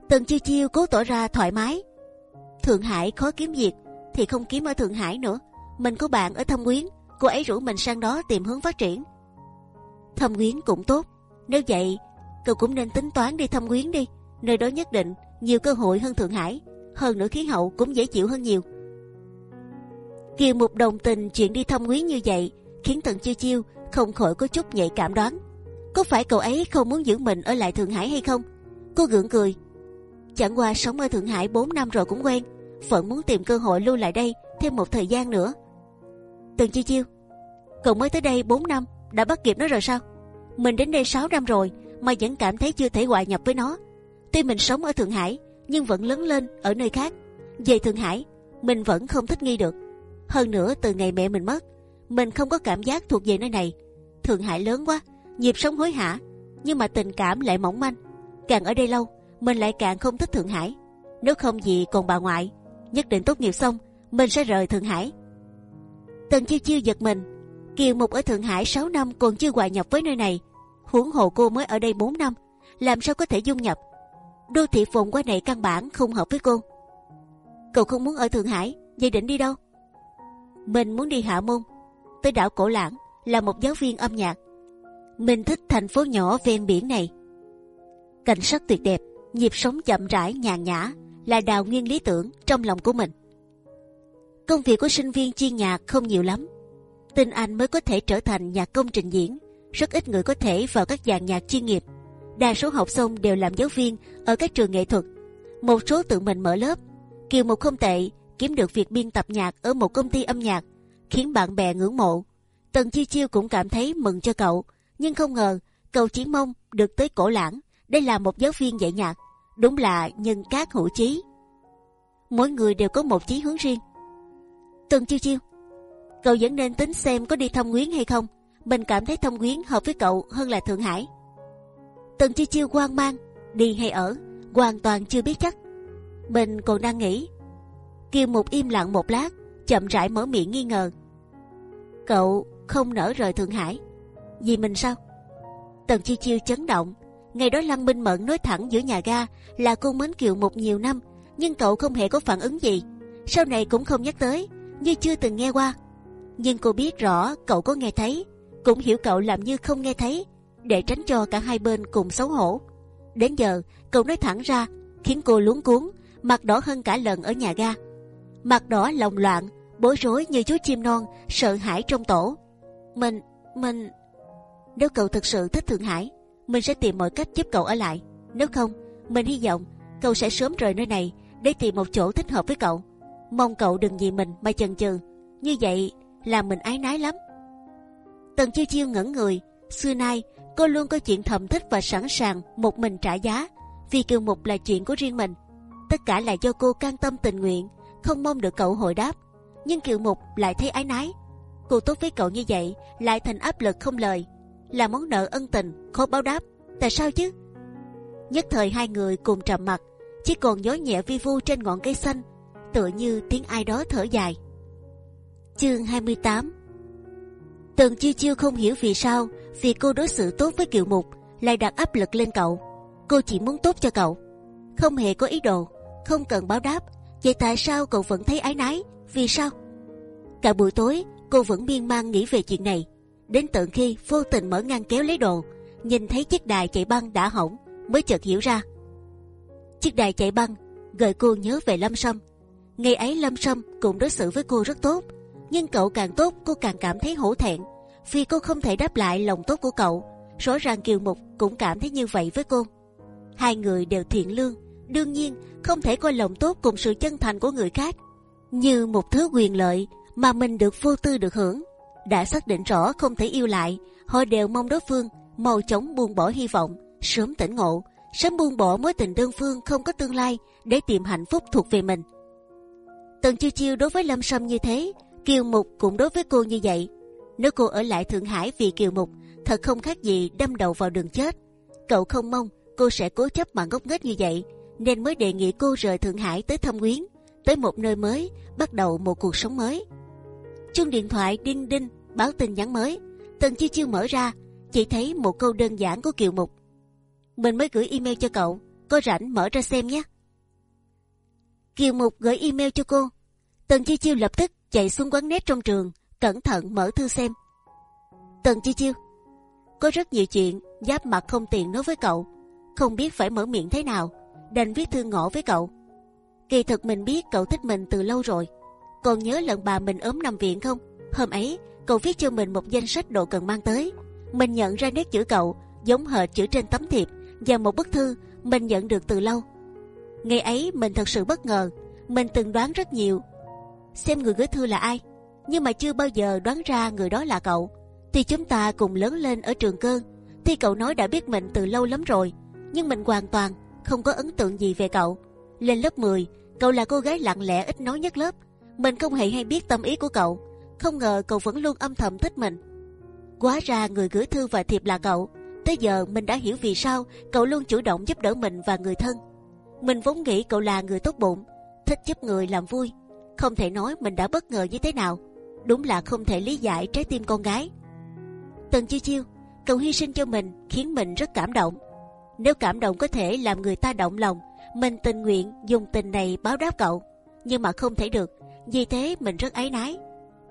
Tần chiêu chiêu cố tỏ ra thoải mái. Thượng Hải khó kiếm việc thì không kiếm ở Thượng Hải nữa. Mình có bạn ở Thâm Quyến, cô ấy rủ mình sang đó tìm hướng phát triển. Thâm Quyến cũng tốt, nếu vậy cậu cũng nên tính toán đi Thâm Quyến đi. Nơi đó nhất định nhiều cơ hội hơn Thượng Hải, hơn nữa khí hậu cũng dễ chịu hơn nhiều. Kiều Mục đồng tình chuyện đi thăm Quyến như vậy khiến Tần Chiêu Chiêu không khỏi có chút nhạy cảm đoán. Có phải cậu ấy không muốn giữ mình ở lại Thượng Hải hay không? Cô gượng cười. Chẳng qua sống ở Thượng Hải 4 năm rồi cũng quen, vẫn muốn tìm cơ hội lưu lại đây thêm một thời gian nữa. Tần Chiêu Chiêu, cậu mới tới đây 4 năm, đã bắt kịp nó rồi sao? Mình đến đây 6 năm rồi mà vẫn cảm thấy chưa thể hòa nhập với nó. Tuy mình sống ở Thượng Hải nhưng vẫn lớn lên ở nơi khác. Về Thượng Hải, mình vẫn không thích nghi được. Hơn nữa từ ngày mẹ mình mất, mình không có cảm giác thuộc về nơi này. Thượng Hải lớn quá, nhịp sống hối hả, nhưng mà tình cảm lại mỏng manh. Càng ở đây lâu, mình lại càng không thích Thượng Hải. Nếu không gì còn bà ngoại, nhất định tốt nghiệp xong, mình sẽ rời Thượng Hải. Tần chiêu chiêu giật mình, Kiều Mục ở Thượng Hải 6 năm còn chưa hòa nhập với nơi này, huống hồ cô mới ở đây 4 năm, làm sao có thể dung nhập? Đô thị phồn qua này căn bản không hợp với cô. Cậu không muốn ở Thượng Hải, vậy định đi đâu? Mình muốn đi Hạ Môn, tới đảo Cổ Lãng là một giáo viên âm nhạc. Mình thích thành phố nhỏ ven biển này. Cảnh sắc tuyệt đẹp, nhịp sống chậm rãi nhàn nhã là đào nguyên lý tưởng trong lòng của mình. Công việc của sinh viên chuyên nhạc không nhiều lắm. Tinh anh mới có thể trở thành nhạc công trình diễn. Rất ít người có thể vào các dàn nhạc chuyên nghiệp. Đa số học xong đều làm giáo viên ở các trường nghệ thuật. Một số tự mình mở lớp. Kiều một không tệ kiếm được việc biên tập nhạc ở một công ty âm nhạc, khiến bạn bè ngưỡng mộ. Tần Chiêu Chiêu cũng cảm thấy mừng cho cậu, nhưng không ngờ cậu chỉ mong được tới cổ lãng. Đây là một giáo viên dạy nhạc, đúng là nhân các hữu chí. Mỗi người đều có một chí hướng riêng. Tần Chiêu Chiêu, cậu vẫn nên tính xem có đi thông Quyến hay không. Mình cảm thấy thông Quyến hợp với cậu hơn là Thượng Hải. Tần chi Chiêu quan mang, đi hay ở, hoàn toàn chưa biết chắc. Mình còn đang nghĩ. Kiều Mục im lặng một lát, chậm rãi mở miệng nghi ngờ. Cậu không nỡ rời Thượng Hải, vì mình sao? Tần chi Chiêu chấn động. Ngày đó Lăng Minh Mẫn nói thẳng giữa nhà ga là cô mến Kiều Mục nhiều năm, nhưng cậu không hề có phản ứng gì. Sau này cũng không nhắc tới, như chưa từng nghe qua. Nhưng cô biết rõ cậu có nghe thấy, cũng hiểu cậu làm như không nghe thấy, để tránh cho cả hai bên cùng xấu hổ. Đến giờ cậu nói thẳng ra, khiến cô luống cuống, mặt đỏ hơn cả lần ở nhà ga. Mặt đỏ lòng loạn, bối rối như chú chim non, sợ hãi trong tổ. Mình, mình... Nếu cậu thực sự thích Thượng Hải, mình sẽ tìm mọi cách giúp cậu ở lại. Nếu không, mình hy vọng cậu sẽ sớm rời nơi này để tìm một chỗ thích hợp với cậu. Mong cậu đừng vì mình mà chần chừ. Như vậy là mình ái nái lắm. Tần chiêu chiêu ngẩn người. Xưa nay cô luôn có chuyện thầm thích và sẵn sàng một mình trả giá. Vì kiều mục là chuyện của riêng mình. Tất cả là do cô can tâm tình nguyện, không mong được cậu hồi đáp. Nhưng kiều mục lại thấy ái nái. Cô tốt với cậu như vậy lại thành áp lực không lời, là món nợ ân tình khó báo đáp. Tại sao chứ? Nhất thời hai người cùng trầm mặt, chỉ còn gió nhẹ vi vu trên ngọn cây xanh, tựa như tiếng ai đó thở dài. Chương 28 Tần chiêu chiêu không hiểu vì sao vì cô đối xử tốt với kiều mục lại đặt áp lực lên cậu. Cô chỉ muốn tốt cho cậu, không hề có ý đồ, không cần báo đáp. Vậy tại sao cậu vẫn thấy ái nái? Vì sao? Cả buổi tối cô vẫn miên man nghĩ về chuyện này. Đến tận khi vô tình mở ngăn kéo lấy đồ, nhìn thấy chiếc đài chạy băng đã hỏng, mới chợt hiểu ra. Chiếc đài chạy băng gợi cô nhớ về Lâm Sâm. Ngày ấy Lâm Sâm cũng đối xử với cô rất tốt, nhưng cậu càng tốt cô càng cảm thấy hổ thẹn, vì cô không thể đáp lại lòng tốt của cậu. Rõ ràng Kiều Mục cũng cảm thấy như vậy với cô. Hai người đều thiện lương, đương nhiên không thể coi lòng tốt cùng sự chân thành của người khác như một thứ quyền lợi mà mình được vô tư được hưởng. đã xác định rõ không thể yêu lại, họ đều mong đối phương mau chóng buông bỏ hy vọng, sớm tỉnh ngộ, sớm buông bỏ mối tình đơn phương không có tương lai để tìm hạnh phúc thuộc về mình. Tần chiêu chiêu đối với Lâm Sâm như thế, Kiều Mục cũng đối với cô như vậy. Nếu cô ở lại Thượng Hải vì Kiều Mục, thật không khác gì đâm đầu vào đường chết. Cậu không mong cô sẽ cố chấp mà ngốc nghếch như vậy, nên mới đề nghị cô rời Thượng Hải tới Thâm Quyến, tới một nơi mới, bắt đầu một cuộc sống mới. Chuông điện thoại đinh đinh báo tin nhắn mới. Tần chiêu chiêu mở ra, chỉ thấy một câu đơn giản của Kiều Mục. Mình mới gửi email cho cậu, có rảnh mở ra xem nhé. Kiều Mục gửi email cho cô. Tần chiêu chiêu lập tức chạy xuống quán nét trong trường, cẩn thận mở thư xem. Tần Chi chiêu, có rất nhiều chuyện giáp mặt không tiện nói với cậu, không biết phải mở miệng thế nào, đành viết thư ngỏ với cậu. Kỳ thực mình biết cậu thích mình từ lâu rồi. Còn nhớ lần bà mình ốm nằm viện không? Hôm ấy cậu viết cho mình một danh sách đồ cần mang tới. Mình nhận ra nét chữ cậu giống hệt chữ trên tấm thiệp và một bức thư mình nhận được từ lâu. Ngày ấy mình thật sự bất ngờ. Mình từng đoán rất nhiều xem người gửi thư là ai, nhưng mà chưa bao giờ đoán ra người đó là cậu. Thì chúng ta cùng lớn lên ở trường cơ. Thì cậu nói đã biết mình từ lâu lắm rồi, nhưng mình hoàn toàn không có ấn tượng gì về cậu. Lên lớp 10, cậu là cô gái lặng lẽ ít nói nhất lớp. Mình không hề hay biết tâm ý của cậu. Không ngờ cậu vẫn luôn âm thầm thích mình. Quá ra người gửi thư và thiệp là cậu. Tới giờ mình đã hiểu vì sao cậu luôn chủ động giúp đỡ mình và người thân. Mình vốn nghĩ cậu là người tốt bụng, thích giúp người làm vui. Không thể nói mình đã bất ngờ như thế nào. Đúng là không thể lý giải trái tim con gái. Tần chiêu chiêu, cậu hy sinh cho mình khiến mình rất cảm động. Nếu cảm động có thể làm người ta động lòng, mình tình nguyện dùng tình này báo đáp cậu. Nhưng mà không thể được, vì thế mình rất áy náy,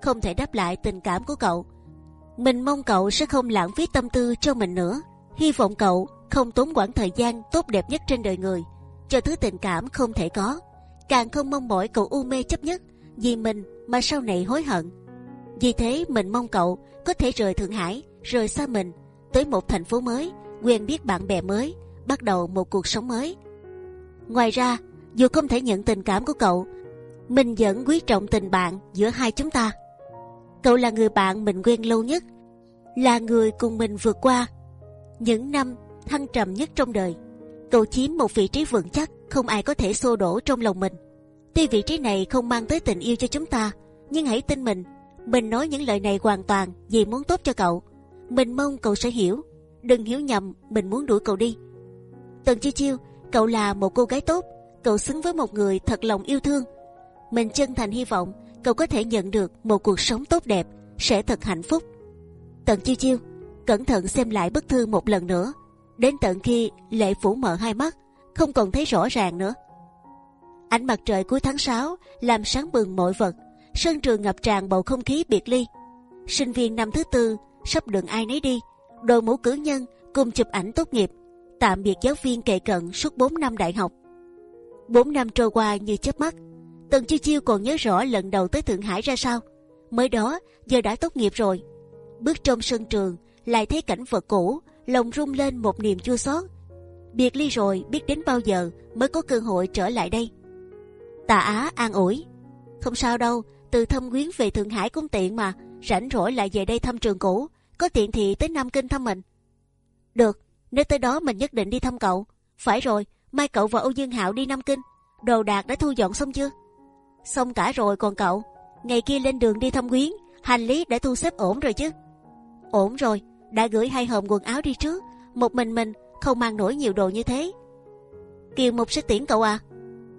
không thể đáp lại tình cảm của cậu. Mình mong cậu sẽ không lãng phí tâm tư cho mình nữa. Hy vọng cậu không tốn quãng thời gian tốt đẹp nhất trên đời người cho thứ tình cảm không thể có. Càng không mong mỏi cậu u mê chấp nhất vì mình mà sau này hối hận. Vì thế mình mong cậu có thể rời Thượng Hải, rời xa mình tới một thành phố mới, quen biết bạn bè mới, bắt đầu một cuộc sống mới. Ngoài ra, dù không thể nhận tình cảm của cậu, mình vẫn quý trọng tình bạn giữa hai chúng ta. Cậu là người bạn mình quen lâu nhất, là người cùng mình vượt qua những năm thăng trầm nhất trong đời. Cậu chiếm một vị trí vững chắc, không ai có thể xô đổ trong lòng mình. Tuy vị trí này không mang tới tình yêu cho chúng ta, nhưng hãy tin mình. Mình nói những lời này hoàn toàn vì muốn tốt cho cậu. Mình mong cậu sẽ hiểu. Đừng hiểu nhầm, mình muốn đuổi cậu đi. Tần Chiêu Chiêu, cậu là một cô gái tốt, cậu xứng với một người thật lòng yêu thương. Mình chân thành hy vọng cậu có thể nhận được một cuộc sống tốt đẹp, sẽ thật hạnh phúc. Tần Chiêu Chiêu, cẩn thận xem lại bức thư một lần nữa, đến tận khi lệ phủ mở hai mắt, không còn thấy rõ ràng nữa. Ánh mặt trời cuối tháng 6 làm sáng bừng mọi vật, sân trường ngập tràn bầu không khí biệt ly. Sinh viên năm thứ tư sắp đường ai nấy đi, đội mũ cử nhân cùng chụp ảnh tốt nghiệp, tạm biệt giáo viên kề cận suốt 4 năm đại học. 4 năm trôi qua như chớp mắt, Tần Chiêu Chiêu còn nhớ rõ lần đầu tới Thượng Hải ra sao. Mới đó giờ đã tốt nghiệp rồi, bước trong sân trường lại thấy cảnh vật cũ, lòng rung lên một niềm chua xót. Biệt ly rồi biết đến bao giờ mới có cơ hội trở lại đây. Tà Á an ủi, không sao đâu, từ Thâm quyến về Thượng Hải cũng tiện mà, rảnh rỗi lại về đây thăm trường cũ, có tiện thì tới Nam Kinh thăm mình. Được, nếu tới đó mình nhất định đi thăm cậu. Phải rồi, mai cậu và Âu Dương Hạo đi Nam Kinh, đồ đạc đã thu dọn xong chưa? Xong cả rồi còn cậu, ngày kia lên đường đi thăm quyến, hành lý đã thu xếp ổn rồi chứ? Ổn rồi, đã gửi hai hòm quần áo đi trước, một mình mình không mang nổi nhiều đồ như thế. Kiều Mục sẽ tiễn cậu à?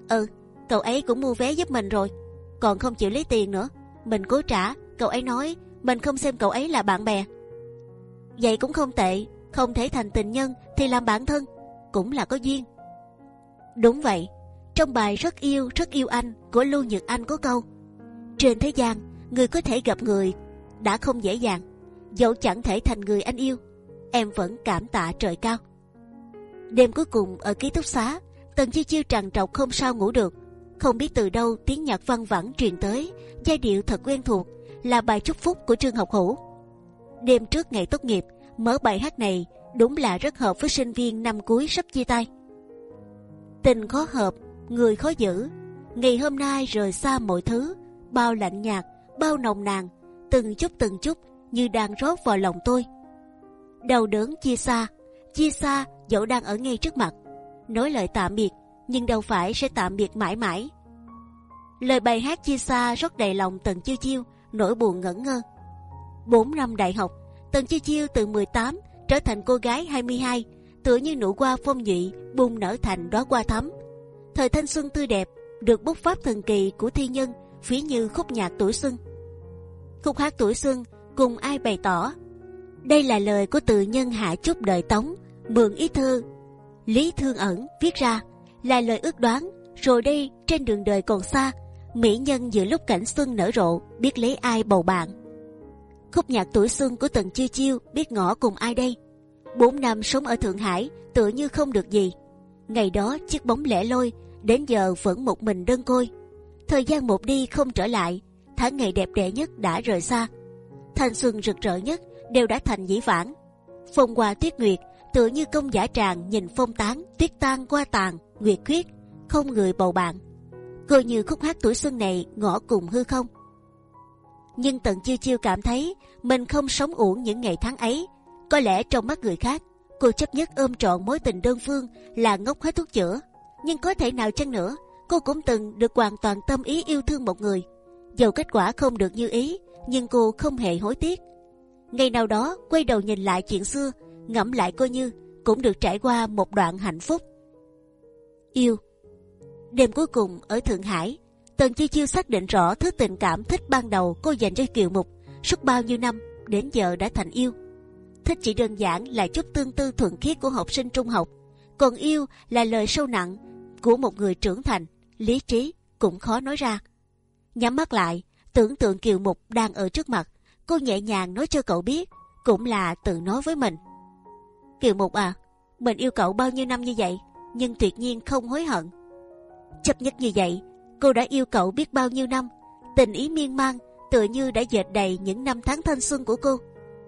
Ừ, cậu ấy cũng mua vé giúp mình rồi, còn không chịu lấy tiền nữa. Mình cố trả, cậu ấy nói mình không xem cậu ấy là bạn bè. Vậy cũng không tệ, không thể thành tình nhân thì làm bạn thân, cũng là có duyên. Đúng vậy, trong bài rất yêu rất yêu anh của Lưu Nhật Anh có câu trên thế gian người có thể gặp người đã không dễ dàng, dẫu chẳng thể thành người anh yêu, em vẫn cảm tạ trời cao. Đêm cuối cùng ở ký túc xá, Tần Chiêu Chiêu trằn trọc không sao ngủ được, không biết từ đâu tiếng nhạc văng vẳng truyền tới, giai điệu thật quen thuộc, là bài chúc phúc của Trương Học Hữu. Đêm trước ngày tốt nghiệp, mở bài hát này đúng là rất hợp với sinh viên năm cuối sắp chia tay. Tình khó hợp, người khó giữ. Ngày hôm nay rời xa mọi thứ, bao lạnh nhạt, bao nồng nàn, từng chút từng chút như đang rót vào lòng tôi. Đau đớn chia xa, chia xa dẫu đang ở ngay trước mặt. Nói lời tạm biệt, nhưng đâu phải sẽ tạm biệt mãi mãi. Lời bài hát chia xa rất đầy lòng Tần Chiêu Chiêu, nỗi buồn ngẩn ngơ. 4 năm đại học, Tần Chiêu Chiêu từ 18 trở thành cô gái 22, tựa như nụ hoa phong nhụy bung nở thành đóa hoa thắm. Thời thanh xuân tươi đẹp được bút pháp thần kỳ của thi nhân phí như khúc nhạc tuổi xuân. Khúc hát tuổi xuân cùng ai bày tỏ. Đây là lời của tự nhân hạ chúc đời tống, mượn ý thơ. Lý Thương ẩn viết ra là lời ước đoán. Rồi đây trên đường đời còn xa, mỹ nhân giữa lúc cảnh xuân nở rộ biết lấy ai bầu bạn. Khúc nhạc tuổi xuân của Tần Chiêu Chiêu biết ngõ cùng ai đây? Bốn năm sống ở Thượng Hải tựa như không được gì. Ngày đó chiếc bóng lẻ loi đến giờ vẫn một mình đơn côi. Thời gian một đi không trở lại, tháng ngày đẹp đẽ nhất đã rời xa. Thanh xuân rực rỡ nhất đều đã thành dĩ vãng. Phong hoa tuyết nguyệt tựa như công giả tràng nhìn phong tán tuyết tan qua tàn nguyệt khuyết không người bầu bạn. Coi như khúc hát tuổi xuân này ngõ cùng hư không. Nhưng tần chiêu chiêu cảm thấy mình không sống uổng những ngày tháng ấy. Có lẽ trong mắt người khác, cô chấp nhất ôm trọn mối tình đơn phương là ngốc hết thuốc chữa. Nhưng có thể nào chăng nữa, cô cũng từng được hoàn toàn tâm ý yêu thương một người. Dầu kết quả không được như ý, nhưng cô không hề hối tiếc. Ngày nào đó quay đầu nhìn lại chuyện xưa, ngẫm lại coi như cũng được trải qua một đoạn hạnh phúc. Yêu Đêm cuối cùng ở Thượng Hải, Tần Chi Chiêu xác định rõ thứ tình cảm thích ban đầu cô dành cho Kiều Mục suốt bao nhiêu năm đến giờ đã thành yêu. Thích chỉ đơn giản là chút tương tư thuận khiết của học sinh trung học, còn yêu là lời sâu nặng của một người trưởng thành, lý trí cũng khó nói ra. Nhắm mắt lại, tưởng tượng Kiều Mục đang ở trước mặt, cô nhẹ nhàng nói cho cậu biết, cũng là tự nói với mình. Kiều Mục à, mình yêu cậu bao nhiêu năm như vậy, nhưng tuyệt nhiên không hối hận. Chấp nhất như vậy, cô đã yêu cậu biết bao nhiêu năm, tình ý miên man tựa như đã dệt đầy những năm tháng thanh xuân của cô.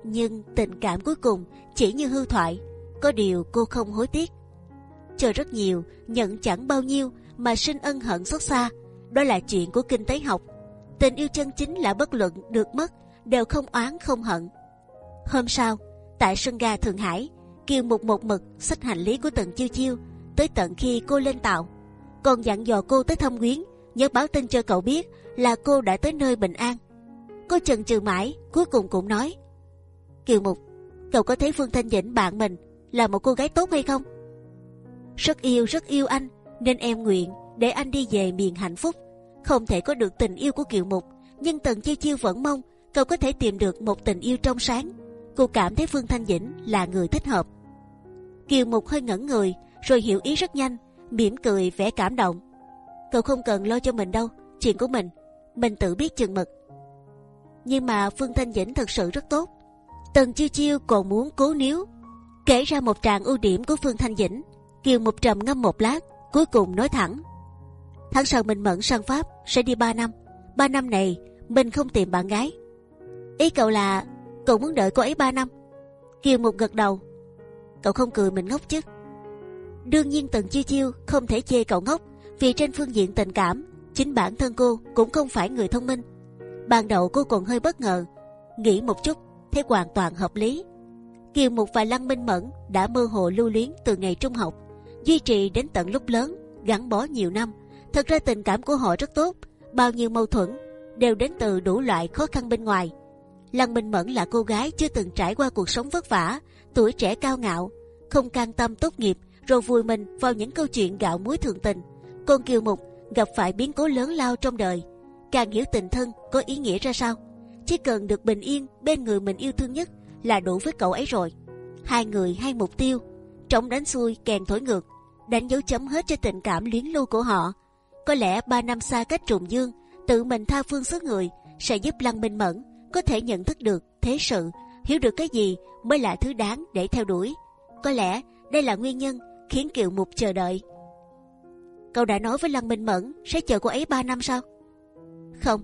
Nhưng tình cảm cuối cùng chỉ như hư thoại, có điều cô không hối tiếc. Chờ rất nhiều, nhận chẳng bao nhiêu mà sinh ân hận xót xa, đó là chuyện của kinh tế học. Tình yêu chân chính là bất luận được mất đều không oán không hận. Hôm sau, tại sân ga Thượng Hải, Kiều Mục một mực xách hành lý của Tần Chiêu Chiêu tới tận khi cô lên tàu, còn dặn dò cô tới thăm Quyến, nhớ báo tin cho cậu biết là cô đã tới nơi bình an. Cô chần chừ mãi, cuối cùng cũng nói: Kiều Mục, cậu có thấy Phương Thanh Dĩnh bạn mình là một cô gái tốt hay không? Rất yêu, rất yêu anh, nên em nguyện để anh đi về miền hạnh phúc. Không thể có được tình yêu của Kiều Mục, nhưng Tần Chiêu Chiêu vẫn mong cậu có thể tìm được một tình yêu trong sáng. Cô cảm thấy Phương Thanh Dĩnh là người thích hợp. Kiều Mục hơi ngẩn người, rồi hiểu ý rất nhanh, mỉm cười vẻ cảm động. Cậu không cần lo cho mình đâu, chuyện của mình, mình tự biết chừng mực. Nhưng mà Phương Thanh Dĩnh thật sự rất tốt. Tần Chiêu Chiêu còn muốn cố níu, kể ra một tràng ưu điểm của Phương Thanh Dĩnh. Kiều Mục trầm ngâm một lát, cuối cùng nói thẳng: tháng sau mình mẫn sang Pháp sẽ đi 3 năm. 3 năm này mình không tìm bạn gái. Ý cậu là cậu muốn đợi cô ấy 3 năm? Kiều Mục gật đầu. Cậu không cười mình ngốc chứ? Đương nhiên Tần Chiêu Chiêu không thể chê cậu ngốc vì trên phương diện tình cảm chính bản thân cô cũng không phải người thông minh. Ban đầu cô còn hơi bất ngờ, nghĩ một chút thấy hoàn toàn hợp lý. Kiều Mục và Lăng Minh Mẫn đã mơ hồ lưu luyến từ ngày trung học, duy trì đến tận lúc lớn, gắn bó nhiều năm. Thật ra tình cảm của họ rất tốt, bao nhiêu mâu thuẫn đều đến từ đủ loại khó khăn bên ngoài. Lăng Minh Mẫn là cô gái chưa từng trải qua cuộc sống vất vả, tuổi trẻ cao ngạo, không can tâm tốt nghiệp, rồi vùi mình vào những câu chuyện gạo muối thường tình. Còn Kiều Mục gặp phải biến cố lớn lao trong đời, càng hiểu tình thân có ý nghĩa ra sao. Chỉ cần được bình yên bên người mình yêu thương nhất là đủ với cậu ấy rồi. Hai người hai mục tiêu, trống đánh xuôi kèn thổi ngược, đánh dấu chấm hết cho tình cảm luyến lưu của họ. Có lẽ ba năm xa cách trùng dương, tự mình tha phương xứ người sẽ giúp Lăng Minh Mẫn có thể nhận thức được thế sự, hiểu được cái gì mới là thứ đáng để theo đuổi. Có lẽ đây là nguyên nhân khiến Kiều Mục chờ đợi. Cậu đã nói với Lăng Minh Mẫn sẽ chờ cô ấy 3 năm sao? Không,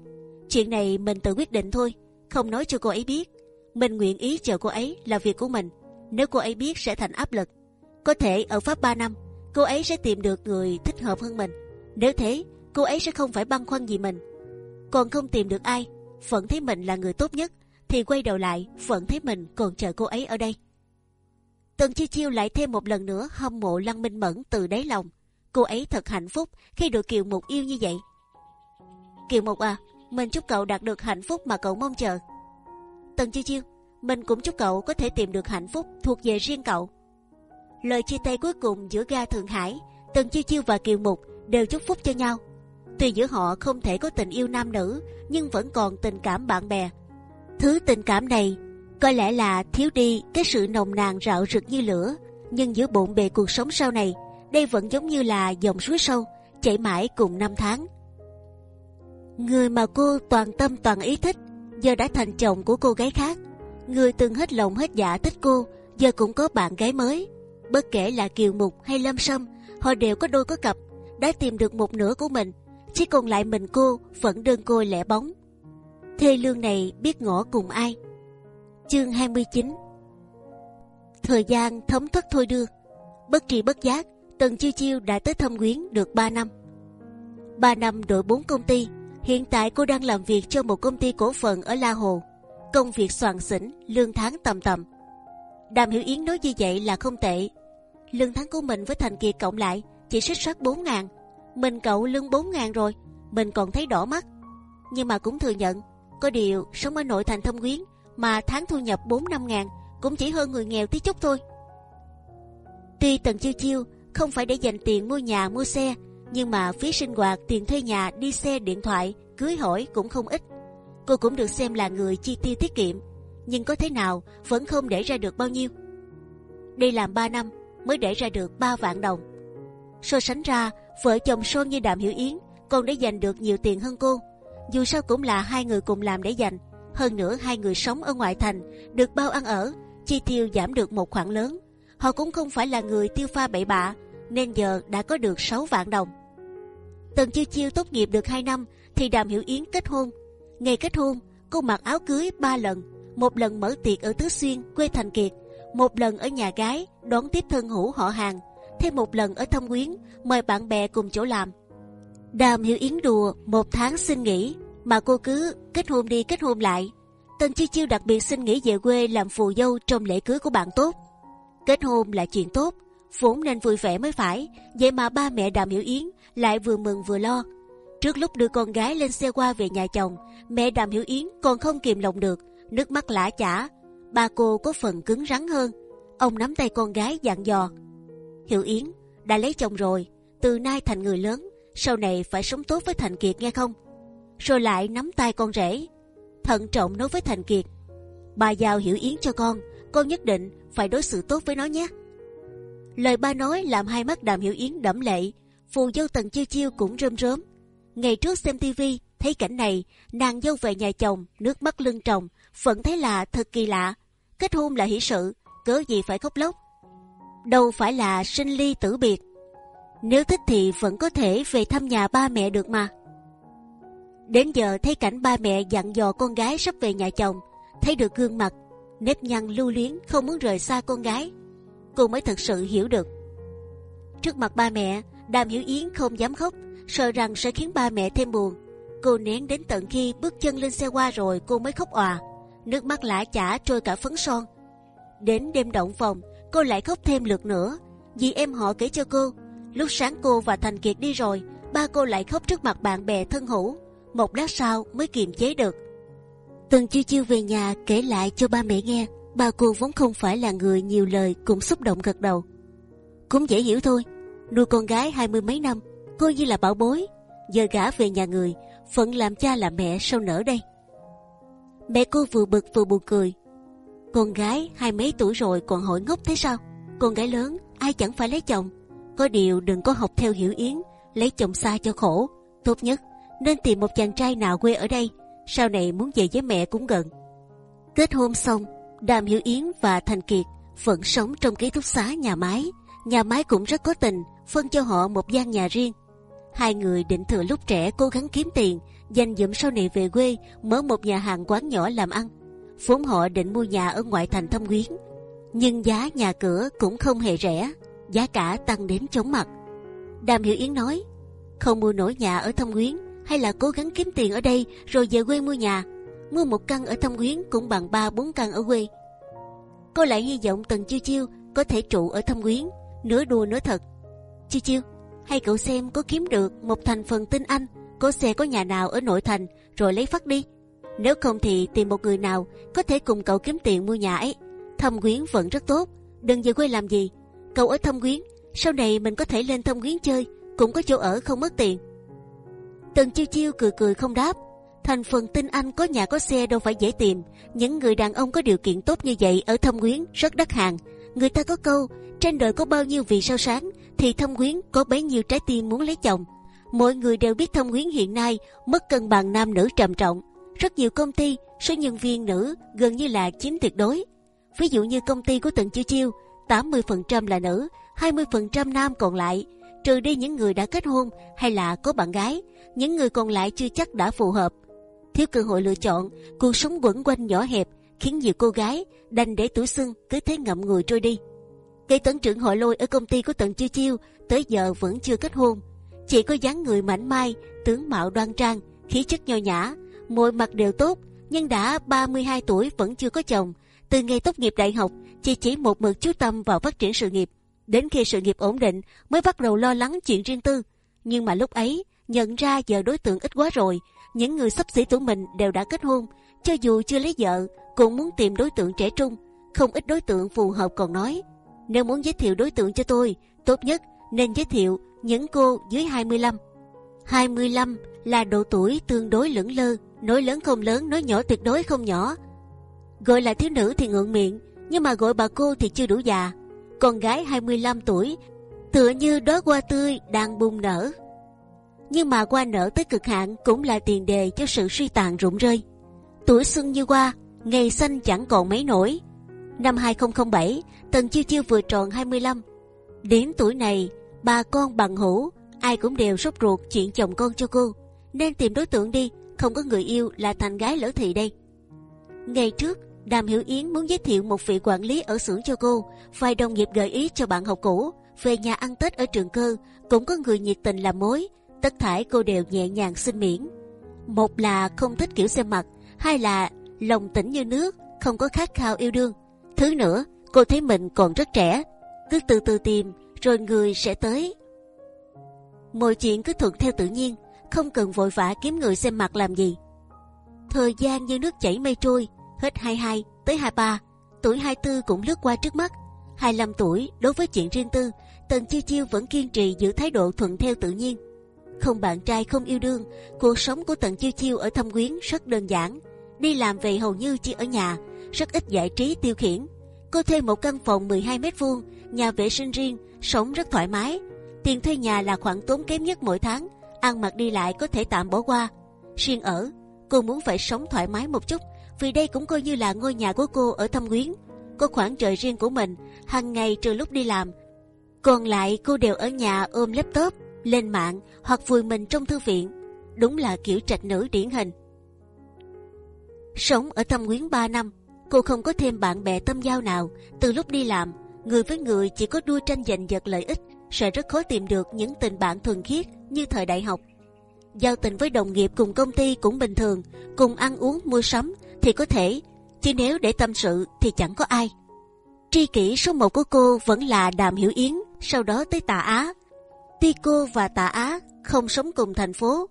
chuyện này mình tự quyết định thôi, không nói cho cô ấy biết. Mình nguyện ý chờ cô ấy là việc của mình. Nếu cô ấy biết sẽ thành áp lực. Có thể ở Pháp 3 năm, cô ấy sẽ tìm được người thích hợp hơn mình. Nếu thế, cô ấy sẽ không phải băn khoăn gì mình. Còn không tìm được ai, vẫn thấy mình là người tốt nhất, thì quay đầu lại vẫn thấy mình còn chờ cô ấy ở đây. Tần Chi Chiêu lại thêm một lần nữa hâm mộ Lăng Minh Mẫn từ đáy lòng. Cô ấy thật hạnh phúc khi được Kiều Mục yêu như vậy. Kiều Mục à, mình chúc cậu đạt được hạnh phúc mà cậu mong chờ. Tần Chi Chiêu, mình cũng chúc cậu có thể tìm được hạnh phúc thuộc về riêng cậu. Lời chia tay cuối cùng giữa ga Thượng Hải, Tần Chi Chiêu và Kiều Mục đều chúc phúc cho nhau. Tuy giữa họ không thể có tình yêu nam nữ, nhưng vẫn còn tình cảm bạn bè. Thứ tình cảm này có lẽ là thiếu đi cái sự nồng nàn rạo rực như lửa, nhưng giữa bộn bề cuộc sống sau này, đây vẫn giống như là dòng suối sâu chảy mãi cùng năm tháng. Người mà cô toàn tâm toàn ý thích, giờ đã thành chồng của cô gái khác. Người từng hết lòng hết dạ thích cô, giờ cũng có bạn gái mới. Bất kể là Kiều Mục hay Lâm Sâm, họ đều có đôi có cặp, đã tìm được một nửa của mình. Chỉ còn lại mình cô vẫn đơn côi lẻ bóng. Thê lương này biết ngõ cùng ai? Chương 29 Thời gian thấm thất thôi đưa, bất tri bất giác, Tần Chiêu Chiêu đã tới thâm quyến được 3 năm. 3 năm đổi 4 công ty, hiện tại cô đang làm việc cho một công ty cổ phần ở La Hồ. Công việc soạn xỉn, lương tháng tầm tầm. Đàm Hiểu Yến nói như vậy là không tệ. Lương tháng của mình với Thành Kiệt cộng lại chỉ xích sát 4 ngàn. Mình cậu lương bốn ngàn rồi, mình còn thấy đỏ mắt. Nhưng mà cũng thừa nhận, có điều sống ở nội thành thâm quyến mà tháng thu nhập 4 năm ngàn cũng chỉ hơn người nghèo tí chút thôi. Tuy Tần Chiêu Chiêu không phải để dành tiền mua nhà mua xe, nhưng mà phí sinh hoạt, tiền thuê nhà, đi xe, điện thoại, cưới hỏi cũng không ít. Cô cũng được xem là người chi tiêu tiết kiệm, nhưng có thế nào vẫn không để ra được bao nhiêu. Đi làm 3 năm mới để ra được 3 vạn đồng. So sánh ra, vợ chồng son như Đàm Hiểu Yến còn để dành được nhiều tiền hơn cô. Dù sao cũng là hai người cùng làm để dành, hơn nữa hai người sống ở ngoại thành, được bao ăn ở, chi tiêu giảm được một khoản lớn. Họ cũng không phải là người tiêu pha bậy bạ, nên giờ đã có được 6 vạn đồng. Tần chiêu chiêu tốt nghiệp được 2 năm thì Đàm Hiểu Yến kết hôn. Ngày kết hôn, cô mặc áo cưới ba lần, một lần mở tiệc ở Tứ Xuyên quê Thành Kiệt, một lần ở nhà gái đón tiếp thân hữu họ hàng, thêm một lần ở Thâm Quyến mời bạn bè cùng chỗ làm. Đàm Hiểu Yến đùa một tháng xin nghỉ mà cô cứ kết hôn đi kết hôn lại. Tần Chi Chiêu đặc biệt xin nghỉ về quê làm phù dâu trong lễ cưới của bạn tốt. Kết hôn là chuyện tốt, vốn nên vui vẻ mới phải. Vậy mà ba mẹ Đàm Hiểu Yến lại vừa mừng vừa lo. Trước lúc đưa con gái lên xe qua về nhà chồng, mẹ Đàm Hiểu Yến còn không kìm lòng được, nước mắt lã chả. Ba cô có phần cứng rắn hơn. Ông nắm tay con gái dặn dò: Hiểu Yến đã lấy chồng rồi, từ nay thành người lớn, sau này phải sống tốt với Thành Kiệt nghe không? Rồi lại nắm tay con rể, thận trọng nói với Thành Kiệt: Bà giao Hiểu Yến cho con, con nhất định phải đối xử tốt với nó nhé. Lời ba nói làm hai mắt Đàm Hiểu Yến đẫm lệ, phù dâu Tần Chiêu Chiêu cũng rơm rớm. Ngày trước xem tivi thấy cảnh này, nàng dâu về nhà chồng, nước mắt lưng tròng, vẫn thấy là thật kỳ lạ. Kết hôn là hỷ sự, cớ gì phải khóc lóc? Đâu phải là sinh ly tử biệt. Nếu thích thì vẫn có thể về thăm nhà ba mẹ được mà. Đến giờ thấy cảnh ba mẹ dặn dò con gái sắp về nhà chồng, thấy được gương mặt nếp nhăn lưu luyến không muốn rời xa con gái, cô mới thật sự hiểu được. Trước mặt ba mẹ, Đàm Hiểu Yến không dám khóc, sợ rằng sẽ khiến ba mẹ thêm buồn. Cô nén đến tận khi bước chân lên xe qua rồi cô mới khóc òa, nước mắt lã chả trôi cả phấn son. Đến đêm động phòng, cô lại khóc thêm lượt nữa, vì em họ kể cho cô, lúc sáng cô và Thành Kiệt đi rồi, ba cô lại khóc trước mặt bạn bè thân hữu. Một lát sau mới kiềm chế được. Tần chiêu chiêu về nhà kể lại cho ba mẹ nghe, ba cô vốn không phải là người nhiều lời cũng xúc động gật đầu. Cũng dễ hiểu thôi, nuôi con gái hai mươi mấy năm, cô như là bảo bối, giờ gả về nhà người, phận làm cha làm mẹ sao nở đây? Mẹ cô vừa bực vừa buồn cười. Con gái hai mấy tuổi rồi còn hỏi ngốc thế sao? Con gái lớn ai chẳng phải lấy chồng. Có điều đừng có học theo hiểu yến, lấy chồng xa cho khổ. Tốt nhất nên tìm một chàng trai nào quê ở đây sau này muốn về với mẹ cũng gần. Kết hôn xong, Đàm Hiểu Yến và Thành Kiệt vẫn sống trong ký túc xá nhà máy. Nhà máy cũng rất có tình, phân cho họ một gian nhà riêng. Hai người định thừa lúc trẻ cố gắng kiếm tiền, dành dụm sau này về quê mở một nhà hàng quán nhỏ làm ăn. Vốn họ định mua nhà ở ngoại thành Thâm Quyến, nhưng giá nhà cửa cũng không hề rẻ, giá cả tăng đến chóng mặt. Đàm Hiểu Yến nói, không mua nổi nhà ở Thâm Quyến hay là cố gắng kiếm tiền ở đây rồi về quê mua nhà. Mua một căn ở Thâm Quyến cũng bằng ba bốn căn ở quê. Cô lại hy vọng Tần Chiêu Chiêu có thể trụ ở Thâm Quyến, nửa đùa nửa thật. Chiêu Chiêu, hay cậu xem có kiếm được một thành phần tin anh, có xe có nhà nào ở nội thành rồi lấy phát đi. Nếu không thì tìm một người nào có thể cùng cậu kiếm tiền mua nhà ấy. Thâm Quyến vẫn rất tốt, đừng về quê làm gì. Cậu ở Thâm Quyến, sau này mình có thể lên Thâm Quyến chơi, cũng có chỗ ở không mất tiền. Tần chiêu chiêu cười cười không đáp. Thành phần tin anh có nhà có xe đâu phải dễ tìm. Những người đàn ông có điều kiện tốt như vậy ở Thâm Quyến rất đắt hàng. Người ta có câu trên đời có bao nhiêu vì sao sáng thì Thâm Quyến có bấy nhiêu trái tim muốn lấy chồng. Mọi người đều biết Thâm Quyến hiện nay mất cân bằng nam nữ trầm trọng. Rất nhiều công ty số nhân viên nữ gần như là chiếm tuyệt đối. Ví dụ như công ty của Tần Chiêu Chiêu 80% là nữ, 20% nam còn lại trừ đi những người đã kết hôn hay là có bạn gái, những người còn lại chưa chắc đã phù hợp. Thiếu cơ hội lựa chọn, cuộc sống quẩn quanh nhỏ hẹp khiến nhiều cô gái đành để tuổi xuân cứ thế ngậm ngùi trôi đi. Cây tấn trưởng hội lôi ở công ty của tận chiêu chiêu tới giờ vẫn chưa kết hôn, chỉ có dáng người mảnh mai, tướng mạo đoan trang, khí chất nho nhã, mọi mặt đều tốt, nhưng đã 32 tuổi vẫn chưa có chồng. Từ ngày tốt nghiệp đại học, chị chỉ một mực chú tâm vào phát triển sự nghiệp đến khi sự nghiệp ổn định mới bắt đầu lo lắng chuyện riêng tư. Nhưng mà lúc ấy nhận ra giờ đối tượng ít quá rồi, những người sắp xỉ tuổi mình đều đã kết hôn, cho dù chưa lấy vợ cũng muốn tìm đối tượng trẻ trung. Không ít đối tượng phù hợp còn nói, nếu muốn giới thiệu đối tượng cho tôi, tốt nhất nên giới thiệu những cô dưới 25. 25 là độ tuổi tương đối lững lơ, nói lớn không lớn, nói nhỏ tuyệt đối không nhỏ. Gọi là thiếu nữ thì ngượng miệng, nhưng mà gọi bà cô thì chưa đủ già con gái 25 tuổi, tựa như đóa hoa tươi đang bung nở. Nhưng mà qua nở tới cực hạn cũng là tiền đề cho sự suy tàn rụng rơi. Tuổi xuân như hoa ngày xanh chẳng còn mấy nổi. Năm 2007, Tần Chiêu Chiêu vừa tròn 25. Đến tuổi này, bà con bằng hữu, ai cũng đều sốt ruột chuyện chồng con cho cô. Nên tìm đối tượng đi, không có người yêu là thành gái lỡ thị đây. Ngày trước, Đàm Hiểu Yến muốn giới thiệu một vị quản lý ở xưởng cho cô. Vài đồng nghiệp gợi ý cho bạn học cũ về nhà ăn Tết ở trường cơ, cũng có người nhiệt tình làm mối. Tất thải cô đều nhẹ nhàng xin miễn. Một là không thích kiểu xem mặt, hai là lòng tĩnh như nước, không có khát khao yêu đương. Thứ nữa, cô thấy mình còn rất trẻ, cứ từ từ tìm, rồi người sẽ tới. Mọi chuyện cứ thuận theo tự nhiên, không cần vội vã kiếm người xem mặt làm gì. Thời gian như nước chảy mây trôi, hết 22 tới 23, tuổi 24 cũng lướt qua trước mắt. 25 tuổi đối với chuyện riêng tư, Tần Chiêu Chiêu vẫn kiên trì giữ thái độ thuận theo tự nhiên. Không bạn trai không yêu đương, cuộc sống của Tần Chiêu Chiêu ở Thâm Quyến rất đơn giản. Đi làm về hầu như chỉ ở nhà, rất ít giải trí tiêu khiển. Cô thuê một căn phòng 12 mét vuông, nhà vệ sinh riêng, sống rất thoải mái. Tiền thuê nhà là khoản tốn kém nhất mỗi tháng, ăn mặc đi lại có thể tạm bỏ qua. Riêng ở, cô muốn phải sống thoải mái một chút, vì đây cũng coi như là ngôi nhà của cô ở Thâm Quyến. Có khoảng trời riêng của mình, hàng ngày trừ lúc đi làm. Còn lại cô đều ở nhà ôm laptop, lên mạng hoặc vùi mình trong thư viện. Đúng là kiểu trạch nữ điển hình. Sống ở Thâm Quyến 3 năm, cô không có thêm bạn bè tâm giao nào. Từ lúc đi làm, người với người chỉ có đua tranh giành giật lợi ích, sẽ rất khó tìm được những tình bạn thuần khiết như thời đại học. Giao tình với đồng nghiệp cùng công ty cũng bình thường, cùng ăn uống mua sắm thì có thể, chứ nếu để tâm sự thì chẳng có ai. Tri kỷ số một của cô vẫn là Đàm Hiểu Yến, sau đó tới Tạ Á. Tuy cô và Tạ Á không sống cùng thành phố,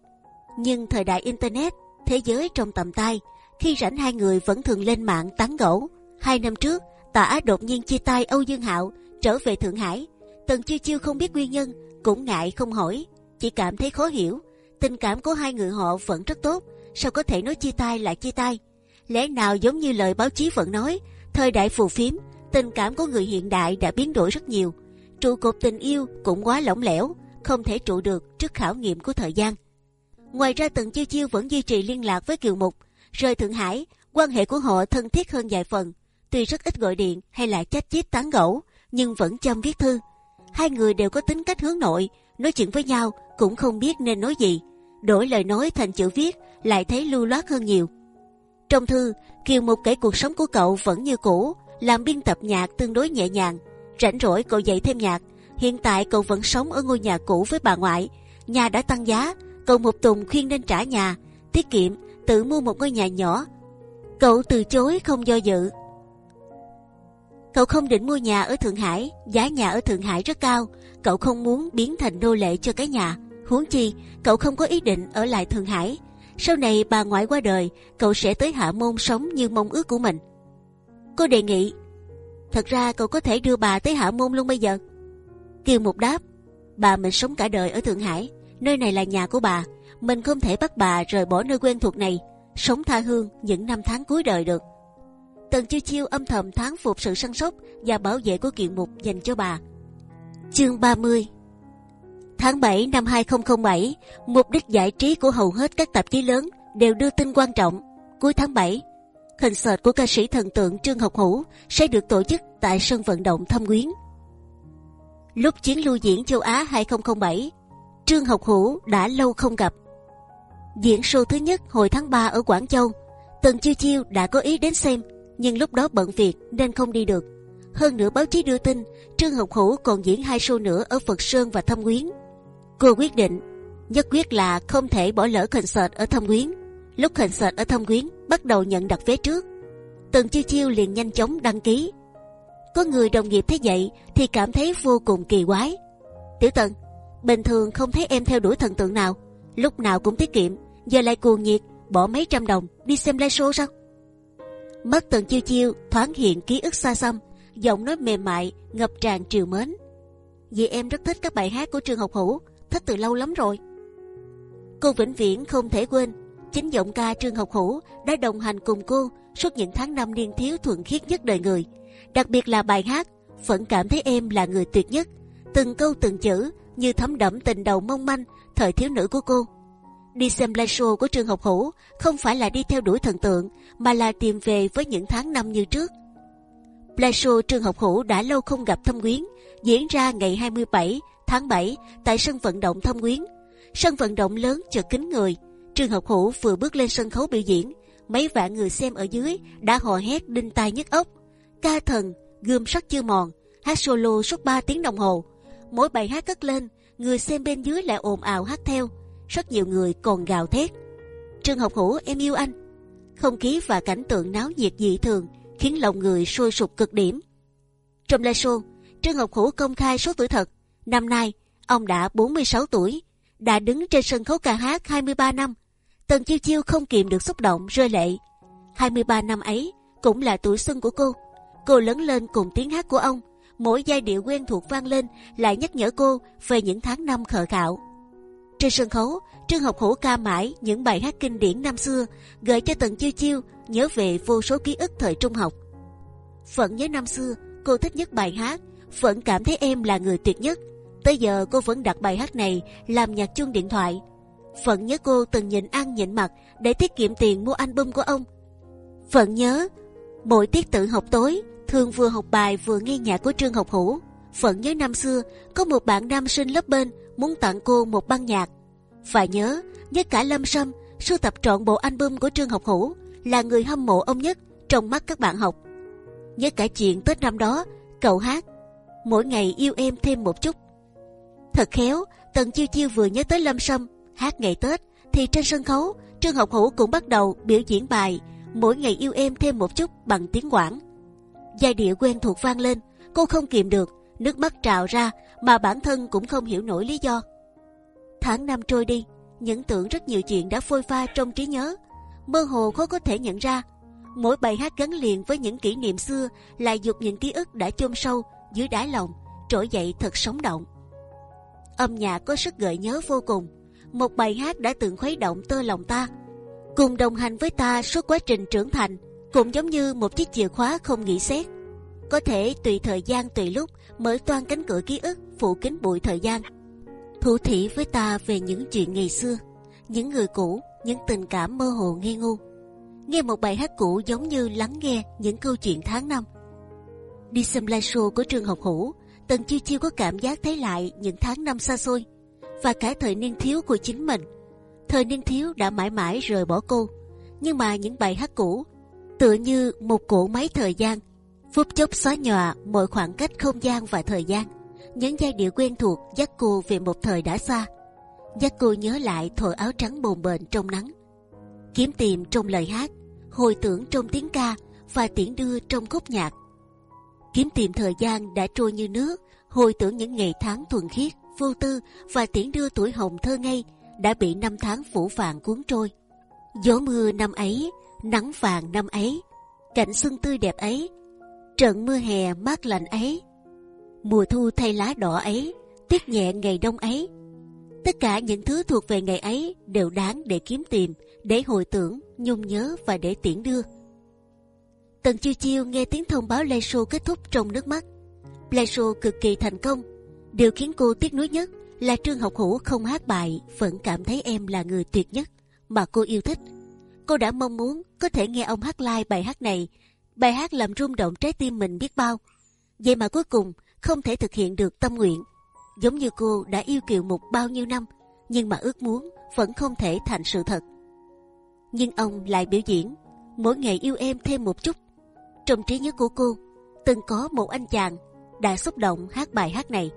nhưng thời đại internet, thế giới trong tầm tay, khi rảnh hai người vẫn thường lên mạng tán gẫu. Hai năm trước, Tạ Á đột nhiên chia tay Âu Dương Hạo, trở về Thượng Hải. Tần Chiêu Chiêu không biết nguyên nhân, cũng ngại không hỏi, chỉ cảm thấy khó hiểu. Tình cảm của hai người họ vẫn rất tốt, sao có thể nói chia tay lại chia tay? Lẽ nào giống như lời báo chí vẫn nói, thời đại phù phiếm, tình cảm của người hiện đại đã biến đổi rất nhiều. Trụ cột tình yêu cũng quá lỏng lẻo, không thể trụ được trước khảo nghiệm của thời gian. Ngoài ra Tần Chiêu Chiêu vẫn duy trì liên lạc với Kiều Mục. Rời Thượng Hải, quan hệ của họ thân thiết hơn vài phần. Tuy rất ít gọi điện hay là chat chít tán gẫu, nhưng vẫn chăm viết thư. Hai người đều có tính cách hướng nội, nói chuyện với nhau cũng không biết nên nói gì. Đổi lời nói thành chữ viết lại thấy lưu loát hơn nhiều. Trong thư, Kiều Mục kể cuộc sống của cậu vẫn như cũ, làm biên tập nhạc tương đối nhẹ nhàng. Rảnh rỗi cậu dạy thêm nhạc. Hiện tại cậu vẫn sống ở ngôi nhà cũ với bà ngoại. Nhà đã tăng giá, cậu một Tùng khuyên nên trả nhà, tiết kiệm, tự mua một ngôi nhà nhỏ. Cậu từ chối không do dự. Cậu không định mua nhà ở Thượng Hải, giá nhà ở Thượng Hải rất cao. Cậu không muốn biến thành nô lệ cho cái nhà. Huống chi, cậu không có ý định ở lại Thượng Hải. Sau này bà ngoại qua đời, cậu sẽ tới Hạ Môn sống như mong ước của mình. Cô đề nghị, thật ra cậu có thể đưa bà tới Hạ Môn luôn bây giờ. Kiều Mục đáp, bà mình sống cả đời ở Thượng Hải, nơi này là nhà của bà, mình không thể bắt bà rời bỏ nơi quen thuộc này, sống tha hương những năm tháng cuối đời được. Tần chiêu chiêu âm thầm thán phục sự săn sóc và bảo vệ của Kiều Mục dành cho bà. Chương 30 Tháng 7 năm 2007, mục đích giải trí của hầu hết các tạp chí lớn đều đưa tin quan trọng. Cuối tháng 7, concert của ca sĩ thần tượng Trương Học Hữu sẽ được tổ chức tại sân vận động Thâm Quyến. Lúc chuyến lưu diễn châu Á 2007, Trương Học Hữu đã lâu không gặp. Diễn show thứ nhất hồi tháng 3 ở Quảng Châu, Tần Chiêu Chiêu đã có ý đến xem, nhưng lúc đó bận việc nên không đi được. Hơn nữa báo chí đưa tin Trương Học Hữu còn diễn hai show nữa ở Phật Sơn và Thâm Quyến. Cô quyết định nhất quyết là không thể bỏ lỡ concert ở Thâm Quyến. Lúc concert ở Thâm Quyến bắt đầu nhận đặt vé trước, Tần Chiêu Chiêu liền nhanh chóng đăng ký. Có người đồng nghiệp thấy vậy thì cảm thấy vô cùng kỳ quái. Tiểu Tần, bình thường không thấy em theo đuổi thần tượng nào, lúc nào cũng tiết kiệm, giờ lại cuồng nhiệt bỏ mấy trăm đồng đi xem live show sao? Mắt Tần Chiêu Chiêu thoáng hiện ký ức xa xăm, giọng nói mềm mại ngập tràn triều mến. Vì em rất thích các bài hát của Trương Học Hữu, thích từ lâu lắm rồi. Cô vĩnh viễn không thể quên chính giọng ca Trương Học Hữu đã đồng hành cùng cô suốt những tháng năm niên thiếu thuận khiết nhất đời người. Đặc biệt là bài hát vẫn cảm thấy em là người tuyệt nhất. Từng câu từng chữ như thấm đẫm tình đầu mong manh thời thiếu nữ của cô. Đi xem live show của Trương Học Hữu không phải là đi theo đuổi thần tượng mà là tìm về với những tháng năm như trước. Live show Trương Học Hữu đã lâu không gặp Thâm Quyến diễn ra ngày 27 tháng 7 tại sân vận động Thâm Quyến. Sân vận động lớn chật kín người. Trương Học Hữu vừa bước lên sân khấu biểu diễn, mấy vạn người xem ở dưới đã hò hét đinh tai nhức óc. Ca thần, gươm sắt chưa mòn, hát solo suốt 3 tiếng đồng hồ. Mỗi bài hát cất lên, người xem bên dưới lại ồn ào hát theo. Rất nhiều người còn gào thét. Trương Học Hữu em yêu anh. không khí và cảnh tượng náo nhiệt dị thường khiến lòng người sôi sục cực điểm. Trong live show, Trương học Hữu công khai số tuổi thật. Năm nay, ông đã 46 tuổi, đã đứng trên sân khấu ca hát 23 năm. Tần Chiêu Chiêu không kìm được xúc động rơi lệ. 23 năm ấy cũng là tuổi xuân của cô. Cô lớn lên cùng tiếng hát của ông, mỗi giai điệu quen thuộc vang lên lại nhắc nhở cô về những tháng năm khờ khạo. Trên sân khấu, Trương Học Hữu ca mãi những bài hát kinh điển năm xưa, gợi cho Tần Chiêu Chiêu nhớ về vô số ký ức thời trung học. Phận nhớ năm xưa, cô thích nhất bài hát, vẫn cảm thấy em là người tuyệt nhất. Tới giờ cô vẫn đặt bài hát này làm nhạc chuông điện thoại. Phận nhớ cô từng nhịn ăn nhịn mặt để tiết kiệm tiền mua album của ông. Phận nhớ mỗi tiết tự học tối thường vừa học bài vừa nghe nhạc của Trương Học Hữu. Phận nhớ năm xưa có một bạn nam sinh lớp bên muốn tặng cô một băng nhạc. Và nhớ nhớ cả Lâm Sâm sưu tập trọn bộ album của Trương Học Hữu là người hâm mộ ông nhất trong mắt các bạn học. Nhớ cả chuyện Tết năm đó cậu hát mỗi ngày yêu em thêm một chút. Thật khéo, Tần Chiêu Chiêu vừa nhớ tới Lâm Sâm hát ngày Tết thì trên sân khấu Trương Học Hữu cũng bắt đầu biểu diễn bài mỗi ngày yêu em thêm một chút bằng tiếng Quảng. Giai điệu quen thuộc vang lên, cô không kìm được, nước mắt trào ra mà bản thân cũng không hiểu nổi lý do. Tháng năm trôi đi, những tưởng rất nhiều chuyện đã phôi pha trong trí nhớ, mơ hồ khó có thể nhận ra. Mỗi bài hát gắn liền với những kỷ niệm xưa lại dục những ký ức đã chôn sâu dưới đáy lòng, trỗi dậy thật sống động. Âm nhạc có sức gợi nhớ vô cùng. Một bài hát đã từng khuấy động tơ lòng ta, cùng đồng hành với ta suốt quá trình trưởng thành, cũng giống như một chiếc chìa khóa không nghĩ xét. Có thể tùy thời gian tùy lúc mở toan cánh cửa ký ức phủ kín bụi thời gian, thủ thỉ với ta về những chuyện ngày xưa, những người cũ, những tình cảm mơ hồ nghi ngu. Nghe một bài hát cũ giống như lắng nghe những câu chuyện tháng năm. Đi xem live show của trường học hữu, Tần Chiêu Chiêu có cảm giác thấy lại những tháng năm xa xôi và cả thời niên thiếu của chính mình. Thời niên thiếu đã mãi mãi rời bỏ cô, nhưng mà những bài hát cũ tựa như một cỗ máy thời gian, phút chốc xóa nhòa mọi khoảng cách không gian và thời gian. Những giai điệu quen thuộc dắt cô về một thời đã xa, dắt cô nhớ lại thổi áo trắng bồn bềnh trong nắng, kiếm tìm trong lời hát, hồi tưởng trong tiếng ca và tiễn đưa trong khúc nhạc kiếm tìm thời gian đã trôi như nước, hồi tưởng những ngày tháng thuần khiết, vô tư và tiễn đưa tuổi hồng thơ ngây đã bị năm tháng phủ vàng cuốn trôi. Gió mưa năm ấy, nắng vàng năm ấy, cảnh xuân tươi đẹp ấy, trận mưa hè mát lạnh ấy, mùa thu thay lá đỏ ấy, tiết nhẹ ngày đông ấy. Tất cả những thứ thuộc về ngày ấy đều đáng để kiếm tìm, để hồi tưởng, nhung nhớ và để tiễn đưa. Tần chiêu chiêu nghe tiếng thông báo live show kết thúc trong nước mắt. Live show cực kỳ thành công. Điều khiến cô tiếc nuối nhất là Trương Học Hữu không hát bài vẫn cảm thấy em là người tuyệt nhất mà cô yêu thích. Cô đã mong muốn có thể nghe ông hát live bài hát này. Bài hát làm rung động trái tim mình biết bao. Vậy mà cuối cùng không thể thực hiện được tâm nguyện. Giống như cô đã yêu kiều mục bao nhiêu năm, nhưng mà ước muốn vẫn không thể thành sự thật. Nhưng ông lại biểu diễn mỗi ngày yêu em thêm một chút trong trí nhớ của cô, từng có một anh chàng đã xúc động hát bài hát này.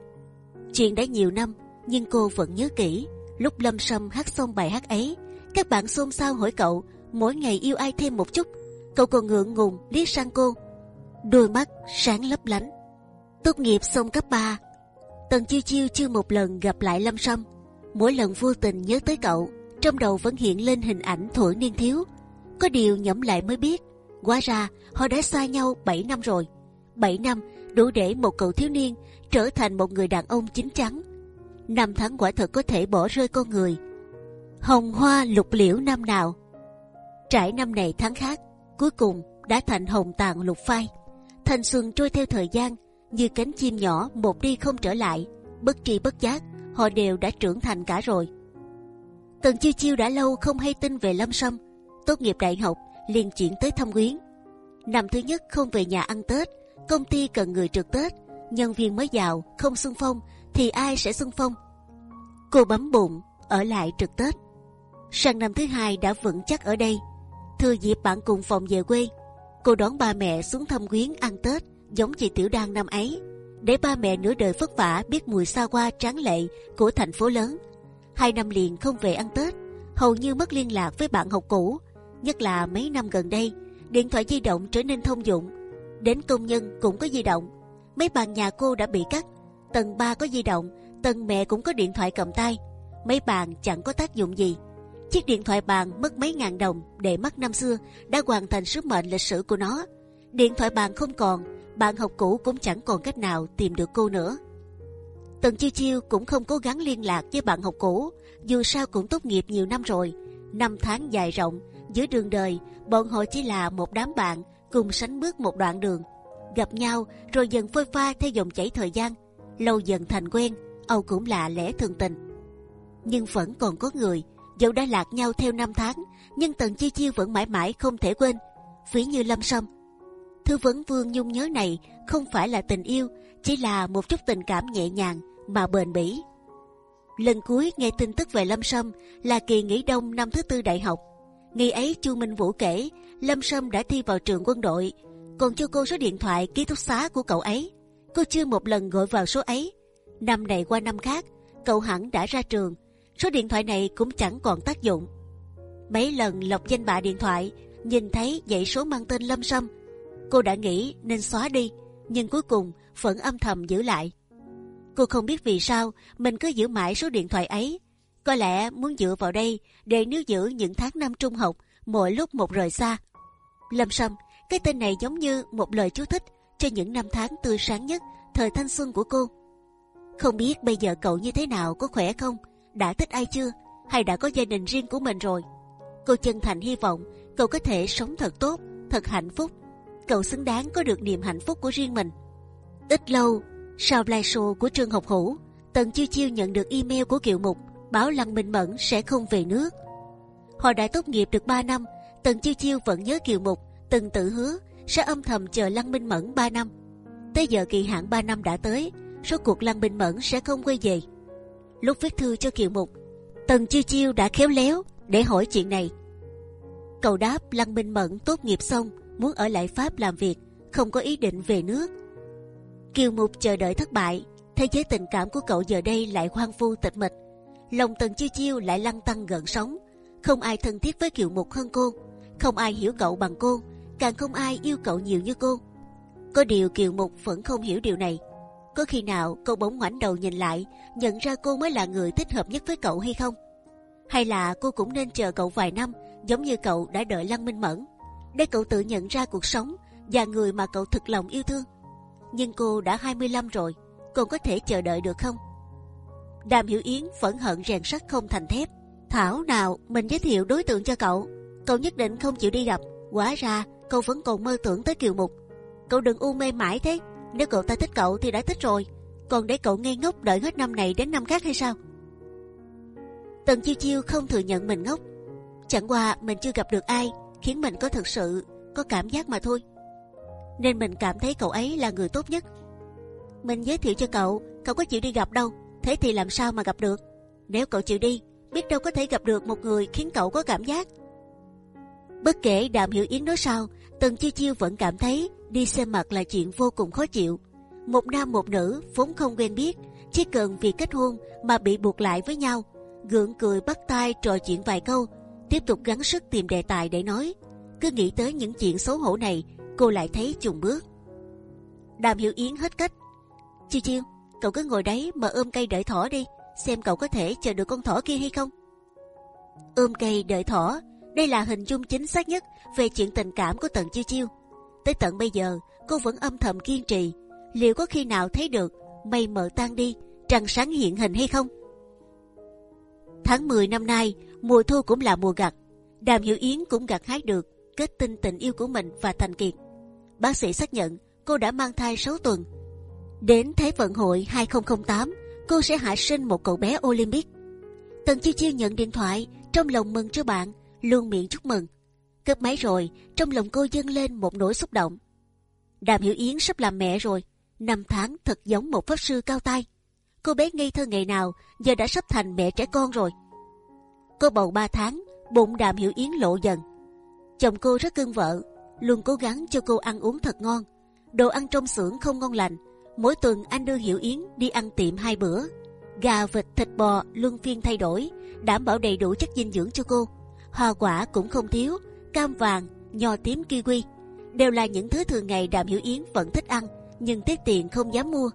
Chuyện đã nhiều năm, nhưng cô vẫn nhớ kỹ. Lúc Lâm Sâm hát xong bài hát ấy, các bạn xôn xao hỏi cậu mỗi ngày yêu ai thêm một chút. Cậu còn ngượng ngùng liếc sang cô, đôi mắt sáng lấp lánh. Tốt nghiệp xong cấp 3 Tần chiêu chiêu chưa một lần gặp lại Lâm Sâm. Mỗi lần vô tình nhớ tới cậu, trong đầu vẫn hiện lên hình ảnh thuở niên thiếu. Có điều nhẩm lại mới biết, Hóa ra họ đã xa nhau 7 năm rồi. 7 năm đủ để một cậu thiếu niên trở thành một người đàn ông chín chắn. Năm tháng quả thật có thể bỏ rơi con người. Hồng hoa lục liễu năm nào. Trải năm này tháng khác, cuối cùng đã thành hồng tàn lục phai. Thanh xuân trôi theo thời gian như cánh chim nhỏ một đi không trở lại. Bất tri bất giác, họ đều đã trưởng thành cả rồi. Tần chiêu chiêu đã lâu không hay tin về Lâm Sâm. Tốt nghiệp đại học, liền chuyển tới thăm quyến. Năm thứ nhất không về nhà ăn Tết, công ty cần người trực Tết, nhân viên mới vào không xung phong thì ai sẽ xung phong? Cô bấm bụng ở lại trực Tết. Sang năm thứ hai đã vững chắc ở đây. Thừa dịp bạn cùng phòng về quê, cô đón ba mẹ xuống thăm quyến ăn Tết giống chị Tiểu Đan năm ấy, để ba mẹ nửa đời vất vả biết mùi xa qua tráng lệ của thành phố lớn. Hai năm liền không về ăn Tết, hầu như mất liên lạc với bạn học cũ Nhất là mấy năm gần đây, điện thoại di động trở nên thông dụng. Đến công nhân cũng có di động. Mấy bàn nhà cô đã bị cắt. Tầng 3 có di động, tầng mẹ cũng có điện thoại cầm tay. Mấy bàn chẳng có tác dụng gì. Chiếc điện thoại bàn mất mấy ngàn đồng để mắt năm xưa đã hoàn thành sứ mệnh lịch sử của nó. Điện thoại bàn không còn, bạn học cũ cũng chẳng còn cách nào tìm được cô nữa. Tần chiêu chiêu cũng không cố gắng liên lạc với bạn học cũ, dù sao cũng tốt nghiệp nhiều năm rồi. Năm tháng dài rộng, giữa đường đời, bọn họ chỉ là một đám bạn cùng sánh bước một đoạn đường, gặp nhau rồi dần phơi pha theo dòng chảy thời gian, lâu dần thành quen, âu cũng là lẽ thường tình. Nhưng vẫn còn có người, dẫu đã lạc nhau theo năm tháng, nhưng tần chi chiêu vẫn mãi mãi không thể quên. Ví như lâm sâm, thư vấn vương nhung nhớ này không phải là tình yêu, chỉ là một chút tình cảm nhẹ nhàng mà bền bỉ. Lần cuối nghe tin tức về Lâm Sâm là kỳ nghỉ đông năm thứ tư đại học. Ngày ấy Chu Minh Vũ kể Lâm Sâm đã thi vào trường quân đội, còn cho cô số điện thoại ký túc xá của cậu ấy. Cô chưa một lần gọi vào số ấy. Năm này qua năm khác, cậu hẳn đã ra trường. Số điện thoại này cũng chẳng còn tác dụng. Mấy lần lọc danh bạ điện thoại, nhìn thấy dãy số mang tên Lâm Sâm, cô đã nghĩ nên xóa đi, nhưng cuối cùng vẫn âm thầm giữ lại. Cô không biết vì sao mình cứ giữ mãi số điện thoại ấy. Có lẽ muốn dựa vào đây để níu giữ những tháng năm trung học mỗi lúc một rời xa. Lâm Sâm, cái tên này giống như một lời chú thích cho những năm tháng tươi sáng nhất thời thanh xuân của cô. Không biết bây giờ cậu như thế nào, có khỏe không? Đã thích ai chưa? Hay đã có gia đình riêng của mình rồi? Cô chân thành hy vọng cậu có thể sống thật tốt, thật hạnh phúc. Cậu xứng đáng có được niềm hạnh phúc của riêng mình. Ít lâu sau live show của Trương Học Hữu, Tần Chiêu Chiêu nhận được email của Kiều Mục báo Lăng Minh Mẫn sẽ không về nước. Họ đã tốt nghiệp được 3 năm, Tần Chiêu Chiêu vẫn nhớ Kiều Mục từng tự hứa sẽ âm thầm chờ Lăng Minh Mẫn 3 năm. Tới giờ kỳ hạn 3 năm đã tới, số cuộc Lăng Minh Mẫn sẽ không quay về. Lúc viết thư cho Kiều Mục, Tần Chiêu Chiêu đã khéo léo để hỏi chuyện này. Cầu đáp Lăng Minh Mẫn tốt nghiệp xong muốn ở lại Pháp làm việc, không có ý định về nước. Kiều Mục chờ đợi thất bại, thế giới tình cảm của cậu giờ đây lại hoang vu tịch mịch. Lòng Tần Chiêu Chiêu lại lăn tăng gần sóng. Không ai thân thiết với Kiều Mục hơn cô, không ai hiểu cậu bằng cô, càng không ai yêu cậu nhiều như cô. Có điều Kiều Mục vẫn không hiểu điều này. Có khi nào cô bỗng ngoảnh đầu nhìn lại, nhận ra cô mới là người thích hợp nhất với cậu hay không? Hay là cô cũng nên chờ cậu vài năm, giống như cậu đã đợi Lăng Minh Mẫn, để cậu tự nhận ra cuộc sống và người mà cậu thực lòng yêu thương? nhưng cô đã 25 rồi, còn có thể chờ đợi được không? Đàm Hiểu Yến phẫn hận rèn sắt không thành thép. Thảo nào mình giới thiệu đối tượng cho cậu, cậu nhất định không chịu đi gặp. Quá ra cậu vẫn còn mơ tưởng tới Kiều Mục. Cậu đừng u mê mãi thế. Nếu cậu ta thích cậu thì đã thích rồi, còn để cậu ngây ngốc đợi hết năm này đến năm khác hay sao? Tần Chiêu Chiêu không thừa nhận mình ngốc. Chẳng qua mình chưa gặp được ai khiến mình có thực sự có cảm giác mà thôi nên mình cảm thấy cậu ấy là người tốt nhất. Mình giới thiệu cho cậu, cậu có chịu đi gặp đâu, thế thì làm sao mà gặp được? Nếu cậu chịu đi, biết đâu có thể gặp được một người khiến cậu có cảm giác. Bất kể Đàm Hiểu Yến nói sao, Tần Chiêu Chiêu vẫn cảm thấy đi xem mặt là chuyện vô cùng khó chịu. Một nam một nữ vốn không quen biết, chỉ cần vì kết hôn mà bị buộc lại với nhau, gượng cười bắt tay trò chuyện vài câu, tiếp tục gắng sức tìm đề tài để nói. Cứ nghĩ tới những chuyện xấu hổ này cô lại thấy chùng bước. Đàm Hiểu Yến hết cách. Chiêu chiêu, cậu cứ ngồi đấy mà ôm cây đợi thỏ đi, xem cậu có thể chờ được con thỏ kia hay không. Ôm cây đợi thỏ, đây là hình dung chính xác nhất về chuyện tình cảm của Tần Chiêu Chiêu. Tới tận bây giờ, cô vẫn âm thầm kiên trì. Liệu có khi nào thấy được mây mờ tan đi, trăng sáng hiện hình hay không? Tháng 10 năm nay, mùa thu cũng là mùa gặt. Đàm Hiểu Yến cũng gặt hái được kết tinh tình yêu của mình và Thành Kiệt. Bác sĩ xác nhận cô đã mang thai 6 tuần. Đến Thế vận hội 2008, cô sẽ hạ sinh một cậu bé Olympic. Tần Chiêu Chiêu nhận điện thoại, trong lòng mừng cho bạn, luôn miệng chúc mừng cướp máy rồi, trong lòng cô dâng lên một nỗi xúc động. Đàm Hiểu Yến sắp làm mẹ rồi, năm tháng thật giống một pháp sư cao tay. Cô bé ngây thơ ngày nào, giờ đã sắp thành mẹ trẻ con rồi. Cô bầu 3 tháng, bụng Đàm Hiểu Yến lộ dần. Chồng cô rất cưng vợ, luôn cố gắng cho cô ăn uống thật ngon. Đồ ăn trong xưởng không ngon lành. Mỗi tuần anh đưa Hiểu Yến đi ăn tiệm hai bữa. Gà, vịt, thịt bò luân phiên thay đổi, đảm bảo đầy đủ chất dinh dưỡng cho cô. Hoa quả cũng không thiếu, cam vàng, nho tím kiwi đều là những thứ thường ngày Đàm Hiểu Yến vẫn thích ăn, nhưng tiết tiền không dám mua.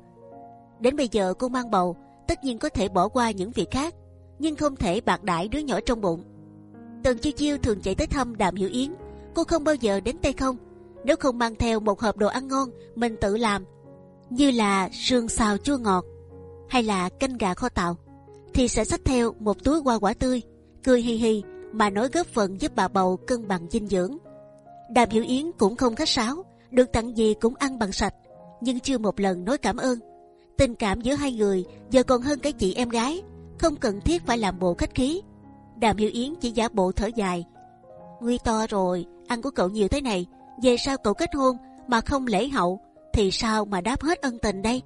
Đến bây giờ cô mang bầu, tất nhiên có thể bỏ qua những việc khác, nhưng không thể bạc đãi đứa nhỏ trong bụng. Tần chiêu chiêu thường chạy tới thăm Đàm Hiểu Yến, cô không bao giờ đến tay không, nếu không mang theo một hộp đồ ăn ngon mình tự làm, như là sườn xào chua ngọt hay là canh gà kho tàu, thì sẽ xách theo một túi hoa quả tươi, cười hì hì mà nói góp phần giúp bà bầu cân bằng dinh dưỡng. Đàm Hiểu Yến cũng không khách sáo, được tặng gì cũng ăn bằng sạch, nhưng chưa một lần nói cảm ơn. Tình cảm giữa hai người giờ còn hơn cái chị em gái, không cần thiết phải làm bộ khách khí. Đàm Hiểu Yến chỉ giả bộ thở dài. Nguy to rồi, ăn của cậu nhiều thế này, về sau cậu kết hôn mà không lễ hậu, thì sao mà đáp hết ân tình đây?